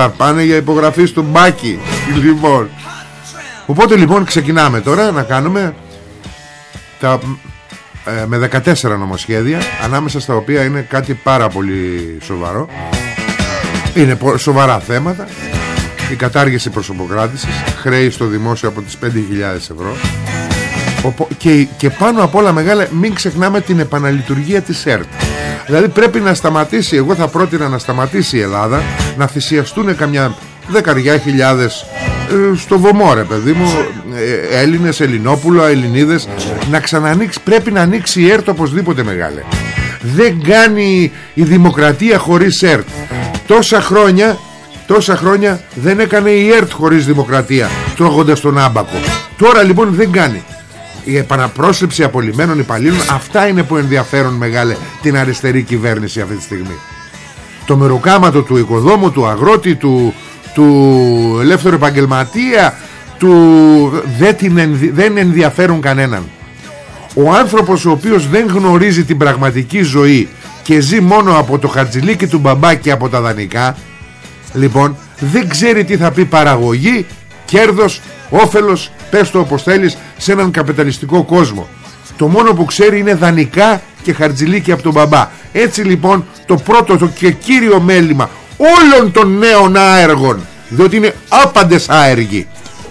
Θα πάνε για υπογραφή στο μπάκι Λοιπόν. Οπότε λοιπόν ξεκινάμε τώρα να κάνουμε τα, ε, με 14 νομοσχέδια Ανάμεσα στα οποία είναι κάτι πάρα πολύ σοβαρό. Είναι σοβαρά θέματα. Η κατάργηση προσωποκράτησης Χρέη στο δημόσιο από τις 5.000 ευρώ και, και πάνω απ' όλα μεγάλα μην ξεχνάμε την επαναλειτουργία της ΕΡΤ. Δηλαδή πρέπει να σταματήσει Εγώ θα πρότεινα να σταματήσει η Ελλάδα Να θυσιαστούν καμιά δεκαριά χιλιάδες ε, Στο βωμό ρε παιδί μου ε, Έλληνες, Ελληνόπουλο, Ελληνίδες Να ξανανοίξει Πρέπει να ανοίξει η ΕΡΤ οπωσδήποτε μεγάλε Δεν κάνει η δημοκρατία χωρίς ΕΡΤ. Τόσα χρόνια Τόσα χρόνια δεν έκανε η ΕΡΤ χωρίς δημοκρατία Τρώγοντας τον άμπακο. Τώρα λοιπόν δεν κάνει η επαναπρόσληψη απολυμένων υπαλλήλων αυτά είναι που ενδιαφέρουν μεγάλε την αριστερή κυβέρνηση αυτή τη στιγμή. Το μεροκάματο του οικοδόμου του αγρότη του, του ελεύθερου επαγγελματία του, δεν, την δεν ενδιαφέρουν κανέναν. Ο άνθρωπος ο οποίος δεν γνωρίζει την πραγματική ζωή και ζει μόνο από το χαρτζιλίκι του μπαμπά και από τα δανεικά λοιπόν δεν ξέρει τι θα πει παραγωγή κέρδος, όφελος πες το όπως θέλεις σε έναν καπιταλιστικό κόσμο. Το μόνο που ξέρει είναι δανεικά και χαρτζιλίκι από τον μπαμπά. Έτσι λοιπόν το πρώτο το και κύριο μέλημα όλων των νέων άεργων διότι είναι άπαντες άεργοι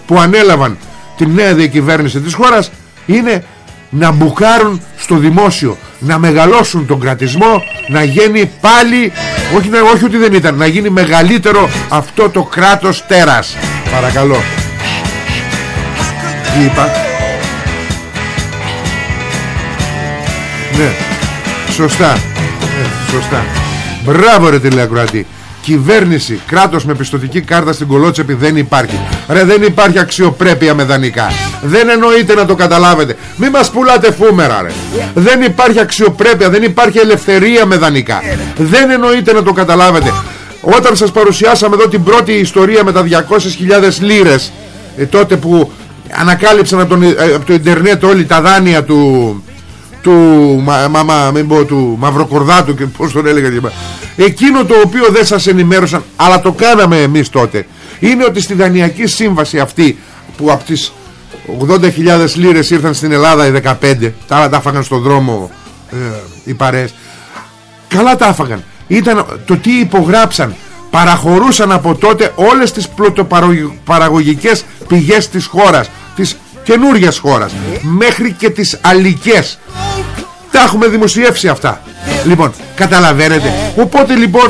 που ανέλαβαν τη νέα διακυβέρνηση της χώρας είναι να μπουκάρουν στο δημόσιο να μεγαλώσουν τον κρατισμό να γίνει πάλι όχι, όχι ότι δεν ήταν να γίνει μεγαλύτερο αυτό το κράτος τέρας. Παρακαλώ τι είπα; Ναι. Σωστά. Ναι, σωστά. Μπράβο ρε τηλεακροατή. Κυβέρνηση, κράτος με πιστοτική κάρτα στην κολότσεπη δεν υπάρχει. Ρε δεν υπάρχει αξιοπρέπεια με δανεικά. Δεν εννοείται να το καταλάβετε. Μη μας πουλάτε φούμερα ρε. Δεν υπάρχει αξιοπρέπεια, δεν υπάρχει ελευθερία με δανεικά. Δεν εννοείται να το καταλάβετε. Όταν σας παρουσιάσαμε εδώ την πρώτη ιστορία με τα 200.000 λίρες ε, Τότε που ανακάλυψαν από, τον, ε, από το ίντερνετ όλοι τα δάνεια του του, μα, μα, μα, μην πω, του Μαυροκορδάτου και πώς τον έλεγα εκείνο το οποίο δεν σας ενημέρωσαν αλλά το κάναμε εμείς τότε είναι ότι στη Δανειακή Σύμβαση αυτή που από τις 80.000 λίρες ήρθαν στην Ελλάδα οι 15 τα άλλα τα έφαγαν στον δρόμο ε, οι παρέες. Καλά τα έφαγαν. Ήταν το τι υπογράψαν. Παραχωρούσαν από τότε όλες τις πλωτοπαραγωγικές πηγές της χώρας της καινούργιας χώρας μέχρι και τις αλικές. Τα έχουμε δημοσιεύσει αυτά. Λοιπόν καταλαβαίνετε. Οπότε λοιπόν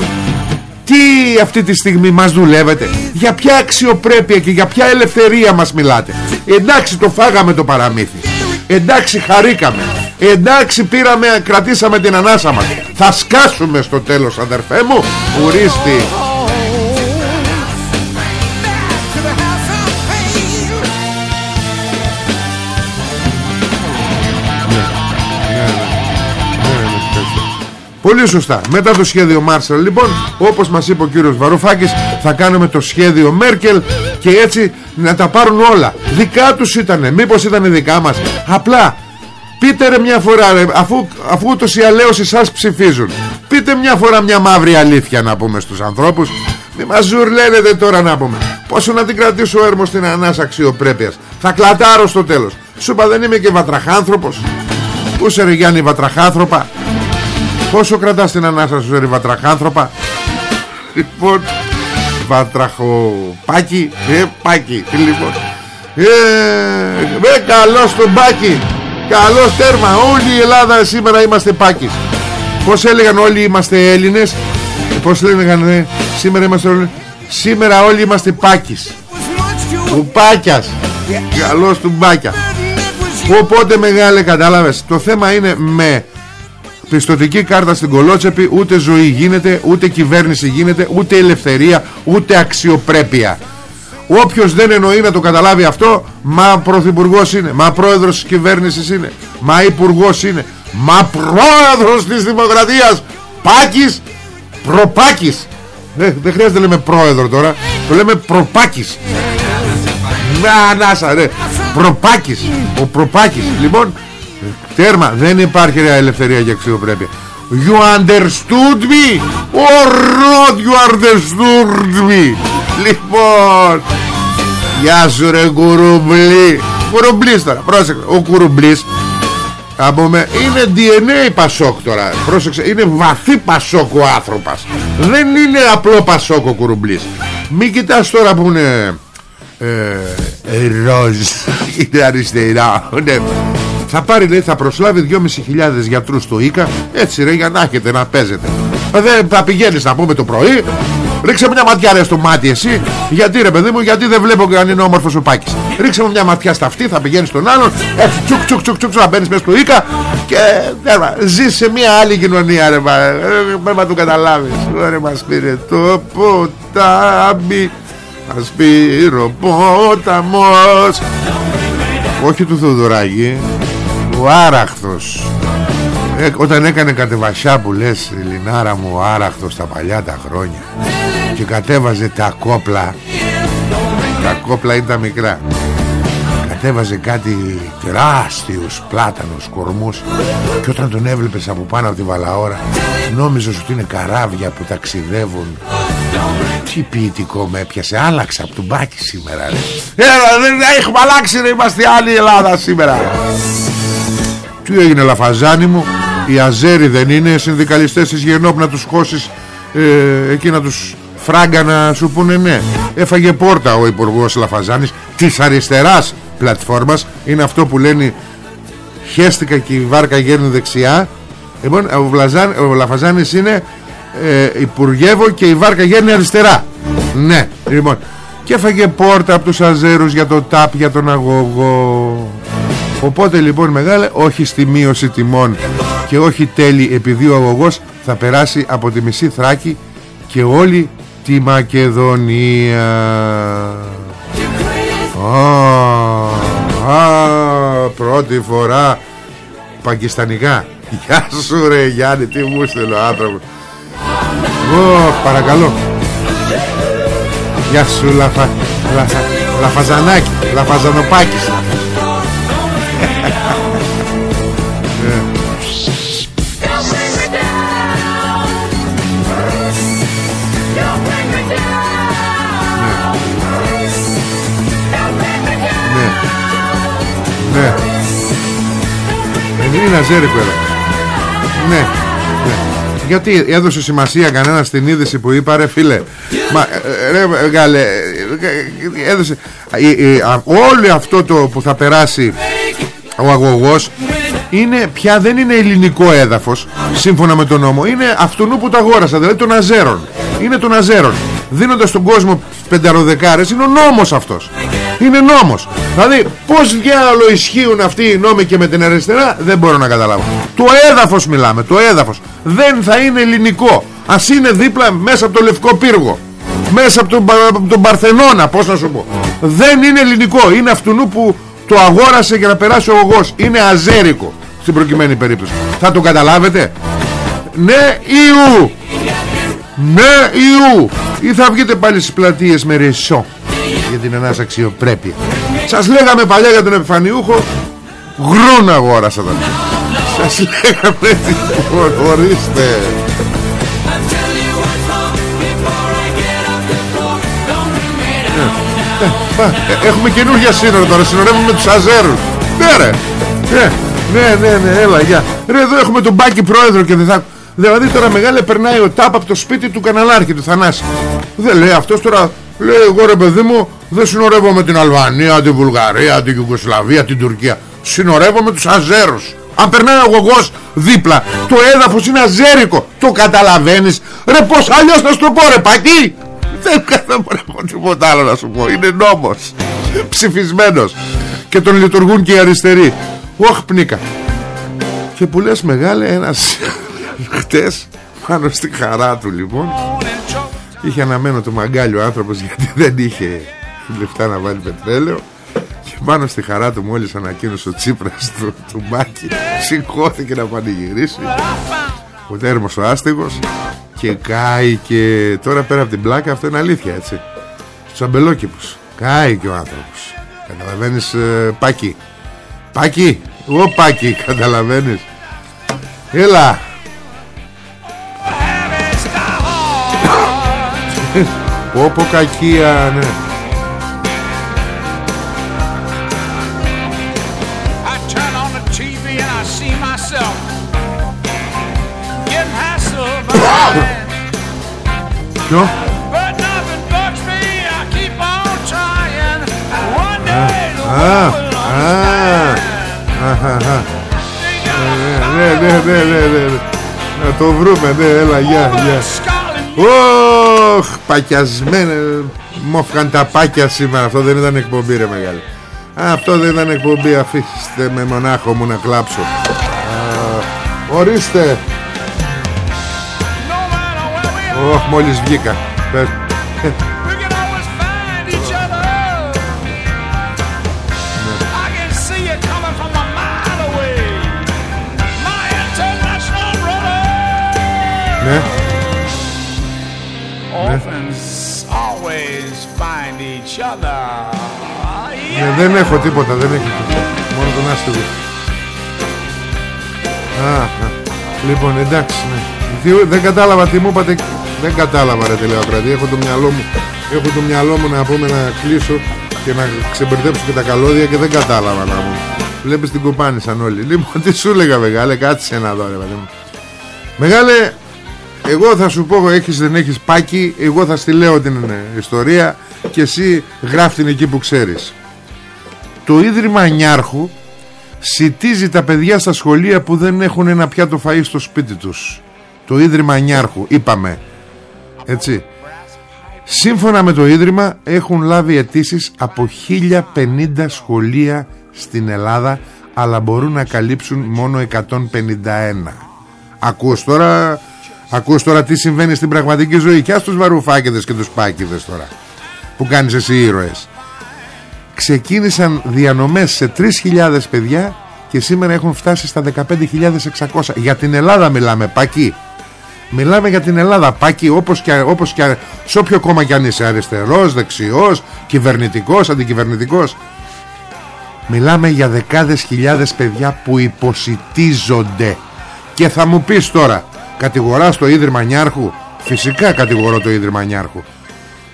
τι αυτή τη στιγμή μας δουλεύετε; Για ποια αξιοπρέπεια και για ποια ελευθερία μας μιλάτε; Εντάξει το φάγαμε το παραμύθι. Εντάξει χαρήκαμε. Εντάξει πήραμε κρατήσαμε την ανάσα μας. Θα σκάσουμε στο τέλος αδερφέ μου. Ουρίστη Πολύ σωστά. Μετά το σχέδιο Μάρσελ λοιπόν, όπως μας είπε ο κύριος Βαρουφάκης, θα κάνουμε το σχέδιο Μέρκελ και έτσι να τα πάρουν όλα. Δικά τους ήτανε, μήπως ήταν δικά μας. Απλά πείτε ρε μια φορά ρε, αφού, αφού ούτως οι αλέως εσάς ψηφίζουν. Πείτε μια φορά μια μαύρη αλήθεια να πούμε στους ανθρώπους. Μη μας ζουρλένετε τώρα να πούμε. Πόσο να την κρατήσω έρμο στην ανάσα αξιοπρέπειας. Θα κλατάρω στο τέλος. Σου είπα δεν είμαι και βατραχάνθρωπος. Πού σε ρε Γιάννη βατραχάνθρωπα; Πόσο κρατάς την ανάσα σου ρε βατραχάνθρωπα; Λοιπόν Βατραχοπάκι Ε πάκι Λοιπόν. Ε, ε καλώς τον πάκι Καλώς τέρμα. Όλη η Ελλάδα σήμερα είμαστε πάκης. Πώς έλεγαν όλοι είμαστε Έλληνες; Πώς έλεγαν ε, Σήμερα είμαστε όλοι Σήμερα όλοι είμαστε πάκης. Κουπάκιας. Καλώς του μπάκια Οπότε μεγάλε κατάλαβες Το θέμα είναι με πιστοτική κάρτα στην κολότσεπη ούτε ζωή γίνεται ούτε κυβέρνηση γίνεται ούτε ελευθερία ούτε αξιοπρέπεια. Όποιος δεν εννοεί να το καταλάβει αυτό μα πρωθυπουργός είναι μα πρόεδρος της κυβέρνησης είναι μα υπουργός είναι μα πρόεδρος της δημοκρατίας Πάκης προπάκης. Δεν, δεν χρειάζεται να λέμε πρόεδρο τώρα το λέμε προπάκης. Να ανάσα ρε προπάκης ο προπάκης. Λοιπόν Τέρμα δεν υπάρχει ελευθερία και αξιοπρέπεια. You understood me. Or not you understood me. Λοιπόν Γεια σου ρε κουρουμπλή Κουρουμπλής τώρα πρόσεξε. Ο κουρουμπλής θα πούμε, είναι DNA Πασόκ τώρα. Πρόσεξε είναι βαθύ Πασόκ ο άνθρωπος. Δεν είναι απλό Πασόκ ο κουρουμπλής Μην κοιτάς τώρα που είναι ε, ε, Ροζ. <laughs> Είναι αριστερά ναι θα πάρει λέει θα προσλάβει 2.500 γιατρούς στο ΙΚΑ. Έτσι ρε για να έχετε να παίζετε. Ε, δεν θα πηγαίνεις να πούμε το πρωί. Ρίξε μια ματιά ρε στο μάτι εσύ. Γιατί ρε παιδί μου γιατί δεν βλέπω αν είναι όμορφος ο Πάκης. Ρίξε μου μια ματιά στα αυτή Θα πηγαίνεις στον άλλον. Έτσι τσουκ τσουκ τσουκ τσουκ Να μπαίνεις μέσα στο Ίκα Και ζεις σε μια άλλη κοινωνία ρε ε, Πρέπει να το καταλάβεις. Ωραία μας πήρε το ποτάμι. Μας πήρε ο ποταμός. Όχι του Θοδωράκη ο Άραχθος ε, όταν έκανε κατεβασιά που λες Λινάρα μου ο Άραχθος τα παλιά τα χρόνια και κατέβαζε τα κόπλα. Τα κόπλα είναι τα μικρά. Κατέβαζε κάτι τεράστιους πλάτανους κορμούς και όταν τον έβλεπες από πάνω από τη βαλαώρα νόμιζες ότι είναι καράβια που ταξιδεύουν. Τι ποιητικό με έπιασε άλλαξα από τον μπάκι σήμερα ρε. Έλα δεν έχουμε αλλάξει ρε είμαστε άλλη Ελλάδα σήμερα Τι έγινε Λαφαζάνη μου; Οι Αζέρι δεν είναι συνδικαλιστές της Γενόπ να τους χώσεις ε, εκεί να τους φράγκα να σου πούνε ναι. Έφαγε πόρτα ο Υπουργός Λαφαζάνης Της αριστεράς πλατφόρμας Είναι αυτό που λένε Χέστηκα και η βάρκα γέρνει δεξιά Λοιπόν ο, Βλαζάν, ο Λαφαζάνης είναι ε, Υπουργεύω και η βάρκα γέρνει αριστερά Ναι λοιπόν. Και έφαγε πόρτα από τους Αζέρους Για το ΤΑΠ για τον αγωγό Οπότε λοιπόν μεγάλε Όχι στη μείωση τιμών Και όχι τέλει επειδή ο αγωγός Θα περάσει από τη μισή Θράκη Και όλη τη Μακεδονία. Α, α, πρώτη φορά. Πακιστανικά. Γεια σου ρε Γιάννη τι μου στείλε ο άνθρωπος. Ω, παρακαλώ. Γεια σου λαφα, λαφα, Λαφαζανάκι Λαφαζανοπάκης Δεν είναι αζέρικο εδώ. Ναι. ναι. Γιατί έδωσε σημασία κανένα στην είδηση που είπα ρε φίλε; Μα ε, ρε γάλε ε, Έδωσε Όλο αυτό το που θα περάσει Ο αγωγός είναι, πια δεν είναι ελληνικό έδαφος Σύμφωνα με τον νόμο Είναι αυτού που τα αγόρασα Δηλαδή των Αζέρων Είναι των Αζέρων Δίνοντας τον κόσμο πενταροδεκάρες Είναι ο νόμος αυτός είναι νόμος Δηλαδή πως διάλογο ισχύουν αυτοί οι νόμοι και με την αριστερά Δεν μπορώ να καταλάβω. Το έδαφος μιλάμε Το έδαφος. Δεν θα είναι ελληνικό. Ας είναι δίπλα μέσα από το Λευκό Πύργο. Μέσα από τον, από τον Παρθενώνα Πώς να σου πω. Δεν είναι ελληνικό. Είναι αυτού που το αγόρασε για να περάσει ο ογός Είναι αζέρικο Στην προκειμένη περίπτωση. Θα το καταλάβετε. Ναι Ιου Ναι Ιου Ή θα βγείτε πάλι στις πλατείες με ρεσό. Για την ενάς αξιοπρέπεια Σας λέγαμε παλιά για τον επιφανιούχο Γρούν αγόρασα τον. Σας λέγαμε τι Ορίστε Έχουμε καινούργια σύνορα τώρα Συνορεύουμε τους Αζέρους. Ναι ρε. Ναι, ναι, ναι, ναι, έλα, γεια. Ρε, εδώ έχουμε τον Μπάκη πρόεδρο και δεν θα... Δηλαδή τώρα μεγάλε περνάει ο τάπ από το σπίτι του καναλάρχη του Θανάση. Δεν λέει αυτός τώρα Λέει εγώ ρε παιδί μου δεν συνορεύω με την Αλβανία, την Βουλγαρία, την Ιουγκοσλαβία, την Τουρκία. Συνορεύω με τους Αζέρους. Αν περνάει ο αγωγός δίπλα Το έδαφος είναι αζέρικο. Το καταλαβαίνεις. Ρε πως αλλιώς θα σου το πω ρε πακί Δεν μπορώ τίποτα άλλο να σου πω. Είναι νόμος. Ψηφισμένος. Και τον λειτουργούν και οι αριστεροί. Ωχ πνίκα. Και που λες μεγάλε ένας <laughs> Χτες πάνω στη χαρά του λοιπόν Είχε αναμένο το μαγκάλι ο άνθρωπος γιατί δεν είχε λεφτά να βάλει πετρέλαιο και πάνω στη χαρά του μόλις ανακοίνωσε ο Τσίπρας του, του Μάκη σηκώθηκε να πανηγυρίσει. Ο τέρμος ο άστεγος και κάει και τώρα πέρα από την πλάκα αυτό είναι αλήθεια έτσι. Στους αμπελόκηπους κάει και ο άνθρωπος. Καταλαβαίνεις ε, Πάκη; Πάκη, ο Πάκη καταλαβαίνεις. Έλα Πω πω κακία ναι Ποιο Ναι, ναι, ναι, ναι, Να το βρούμε, ναι, έλα, γεια, γεια Ωχ, πακιασμένα Μόφκαν τα πάκια σήμερα. Αυτό δεν ήταν εκπομπή ρε μεγάλη Αυτό δεν ήταν εκπομπή. Αφήστε με μονάχο μου να κλάψω. Α, Ορίστε. Ωχ, μόλις βγήκα. Ναι δεν έχω τίποτα, δεν έχω τίποτα. Μόνο τον άστεγο. Α, α, λοιπόν, εντάξει, ναι. Δεν κατάλαβα τι μου είπατε. Δεν κατάλαβα ρε τηλεοκρατή. Έχω το μυαλό μου, έχω το μυαλό μου να πούμε να κλείσω και να ξεμπερδέψω και τα καλώδια και δεν κατάλαβα να μου. Βλέπεις την κοπάνησαν όλοι. Λοιπόν, τι σου έλεγα μεγάλε, κάτσε ένα δω ρε μου. Μεγάλε, εγώ θα σου πω έχεις δεν έχεις πάκι, εγώ θα στη λέω την ιστορία και εσύ γράφει την εκεί που ξέρεις. Το Ίδρυμα Νιάρχου σητίζει τα παιδιά στα σχολεία που δεν έχουν ένα πιάτο φαΐ στο σπίτι τους. Το Ίδρυμα Νιάρχου, είπαμε. Έτσι. Σύμφωνα με το Ίδρυμα έχουν λάβει αιτήσεις από 1050 σχολεία στην Ελλάδα αλλά μπορούν να καλύψουν μόνο 151. Ακούς τώρα, ακούς τώρα τι συμβαίνει στην πραγματική ζωή και ας τους βαρουφάκηδες και τους πάκηδες τώρα που κάνεις εσύ ήρωες. Ξεκίνησαν διανομές σε 3.000 παιδιά και σήμερα έχουν φτάσει στα 15.600. Για την Ελλάδα μιλάμε πακί. Μιλάμε για την Ελλάδα Πάκη όπως και, όπως και σε όποιο κόμμα κι αν είσαι αριστερός, δεξιός, κυβερνητικός, αντικυβερνητικός Μιλάμε για δεκάδες χιλιάδες παιδιά που υποσυτίζονται Και θα μου πεις τώρα Κατηγοράς το Ίδρυμα Νιάρχου; Φυσικά κατηγορώ το Ίδρυμα Νιάρχου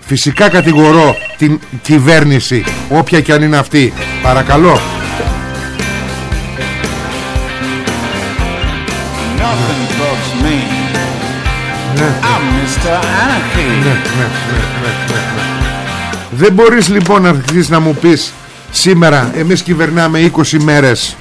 Φυσικά κατηγορώ την κυβέρνηση Όποια κι αν είναι αυτή. Παρακαλώ. Δεν μπορείς λοιπόν να αρχίσεις να μου πεις Σήμερα εμείς κυβερνάμε 20 μέρες.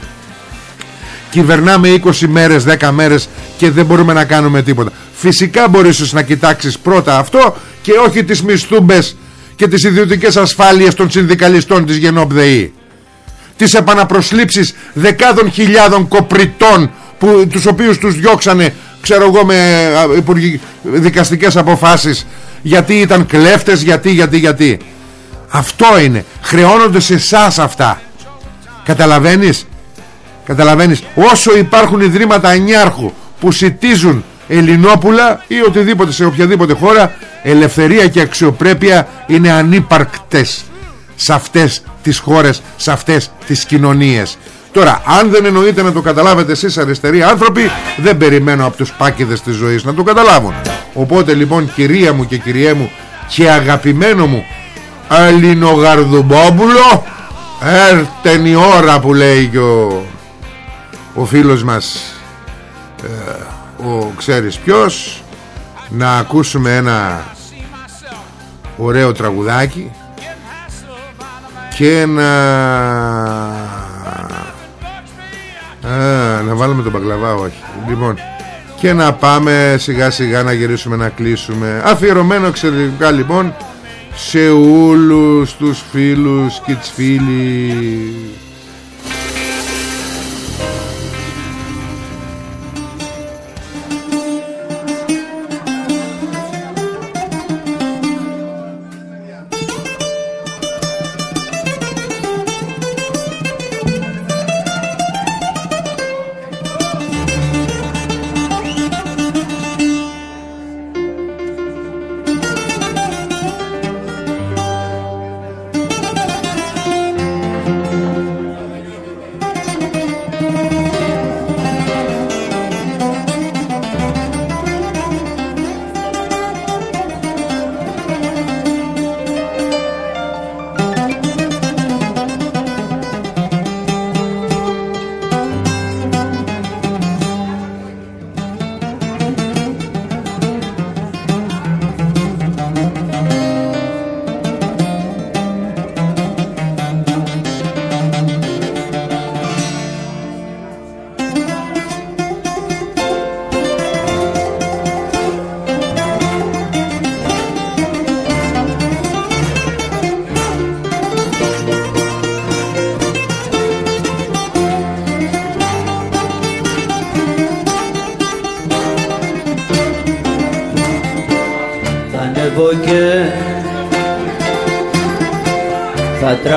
Κυβερνάμε 20 μέρες, 10 μέρες Και δεν μπορούμε να κάνουμε τίποτα. Φυσικά μπορείς να κοιτάξεις πρώτα αυτό Και όχι τις μισθούμπες Και τις ιδιωτικές ασφάλειες των συνδικαλιστών της Γενόπδεή Τις επαναπροσλήψεις δεκάδων χιλιάδων κοπριτών που, Τους οποίους τους διώξανε ξέρω εγώ με δικαστικές αποφάσεις γιατί ήταν κλέφτες γιατί γιατί γιατί. Αυτό είναι. Χρεώνονται σε εσάς αυτά. Καταλαβαίνεις; Καταλαβαίνεις; Όσο υπάρχουν ιδρύματα ανιάρχου που σητίζουν Ελληνόπουλα ή οτιδήποτε σε οποιαδήποτε χώρα ελευθερία και αξιοπρέπεια είναι ανύπαρκτες σε αυτές τις χώρες σε αυτές τις κοινωνίες Τώρα, αν δεν εννοείτε να το καταλάβετε εσείς αριστεροί άνθρωποι, δεν περιμένω από τους πάκιδες της ζωής να το καταλάβουν. Οπότε λοιπόν κυρία μου και κυριέ μου και αγαπημένο μου Ελληνογαρδουμπόπουλο, έρτεν η ώρα που λέει και ο, ο φίλος μας, ε, ο ξέρεις ποιος, να ακούσουμε ένα ωραίο τραγουδάκι και να Α, να βάλουμε τον παγκλαβά όχι. Λοιπόν και να πάμε σιγά σιγά να γυρίσουμε να κλείσουμε. Αφιερωμένο εξαιρετικά λοιπόν Σε όλους τους φίλους και τις φίλοι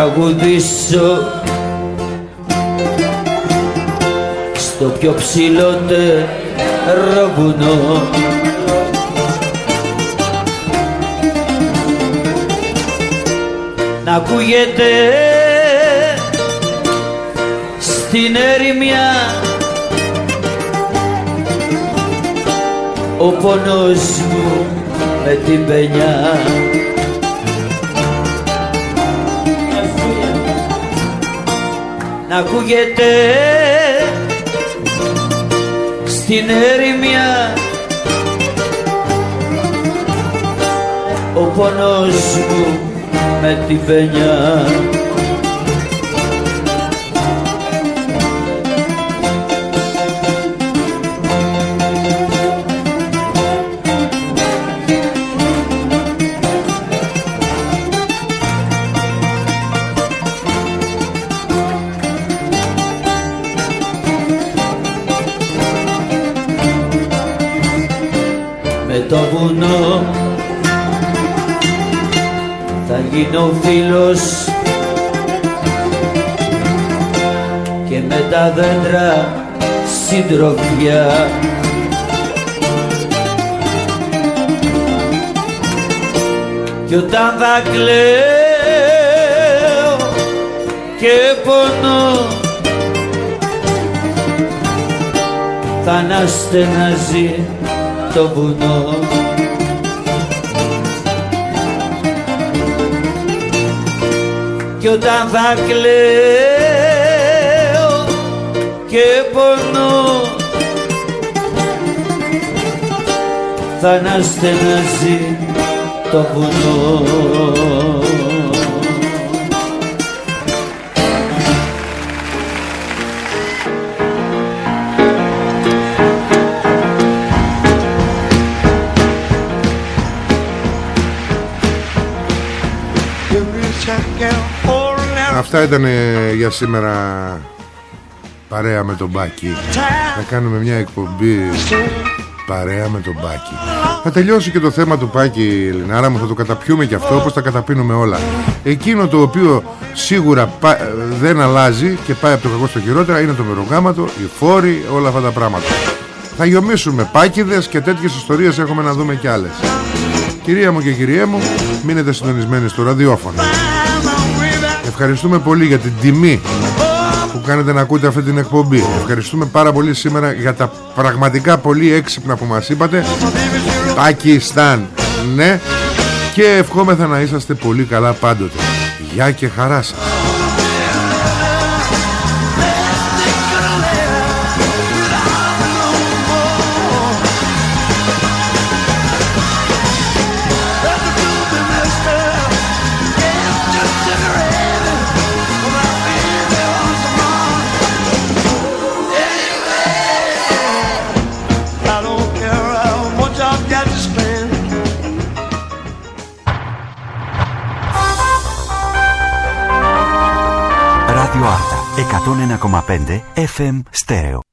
τραγουδήσω. Στο πιο ψηλότερο βουνό να ακούγεται στην ερημιά ο πόνος μου με την πενιά να ακούγεται στην ερημιά ο πόνος μου με την πενιά γίνω φίλος. Και με τα δέντρα συντροφιά. Κι όταν θα κλαίω και πονώ θα αναστενάζει το βουνό κι όταν θα κλαίω και πονώ. Θα αναστενάζει το βουνό Αυτά ήταν για σήμερα παρέα με τον Μπάκη. Να κάνουμε μια εκπομπή παρέα με τον Μπάκη. Θα τελειώσει και το θέμα του Μπάκη Ελληνάρα μου Θα το καταπιούμε και αυτό όπως τα καταπίνουμε όλα. Εκείνο το οποίο σίγουρα δεν αλλάζει Και πάει από το κακό στο χειρότερα Είναι το μερογάματο, οι φόροι, όλα αυτά τα πράγματα. Θα γιομίσουμε πάκιδες Και τέτοιες ιστορίες έχουμε να δούμε κι άλλες. Κυρία μου και κυριέ μου Μείνετε συντονισμένοι στο ραδιόφωνο Ευχαριστούμε πολύ για την τιμή που κάνετε να ακούτε αυτή την εκπομπή. Ευχαριστούμε πάρα πολύ σήμερα για τα πραγματικά πολύ έξυπνα που μας είπατε. Πακιστάν. Ναι. Και ευχόμεθα να είσαστε πολύ καλά πάντοτε. Γεια και χαρά σας FM Στέρεο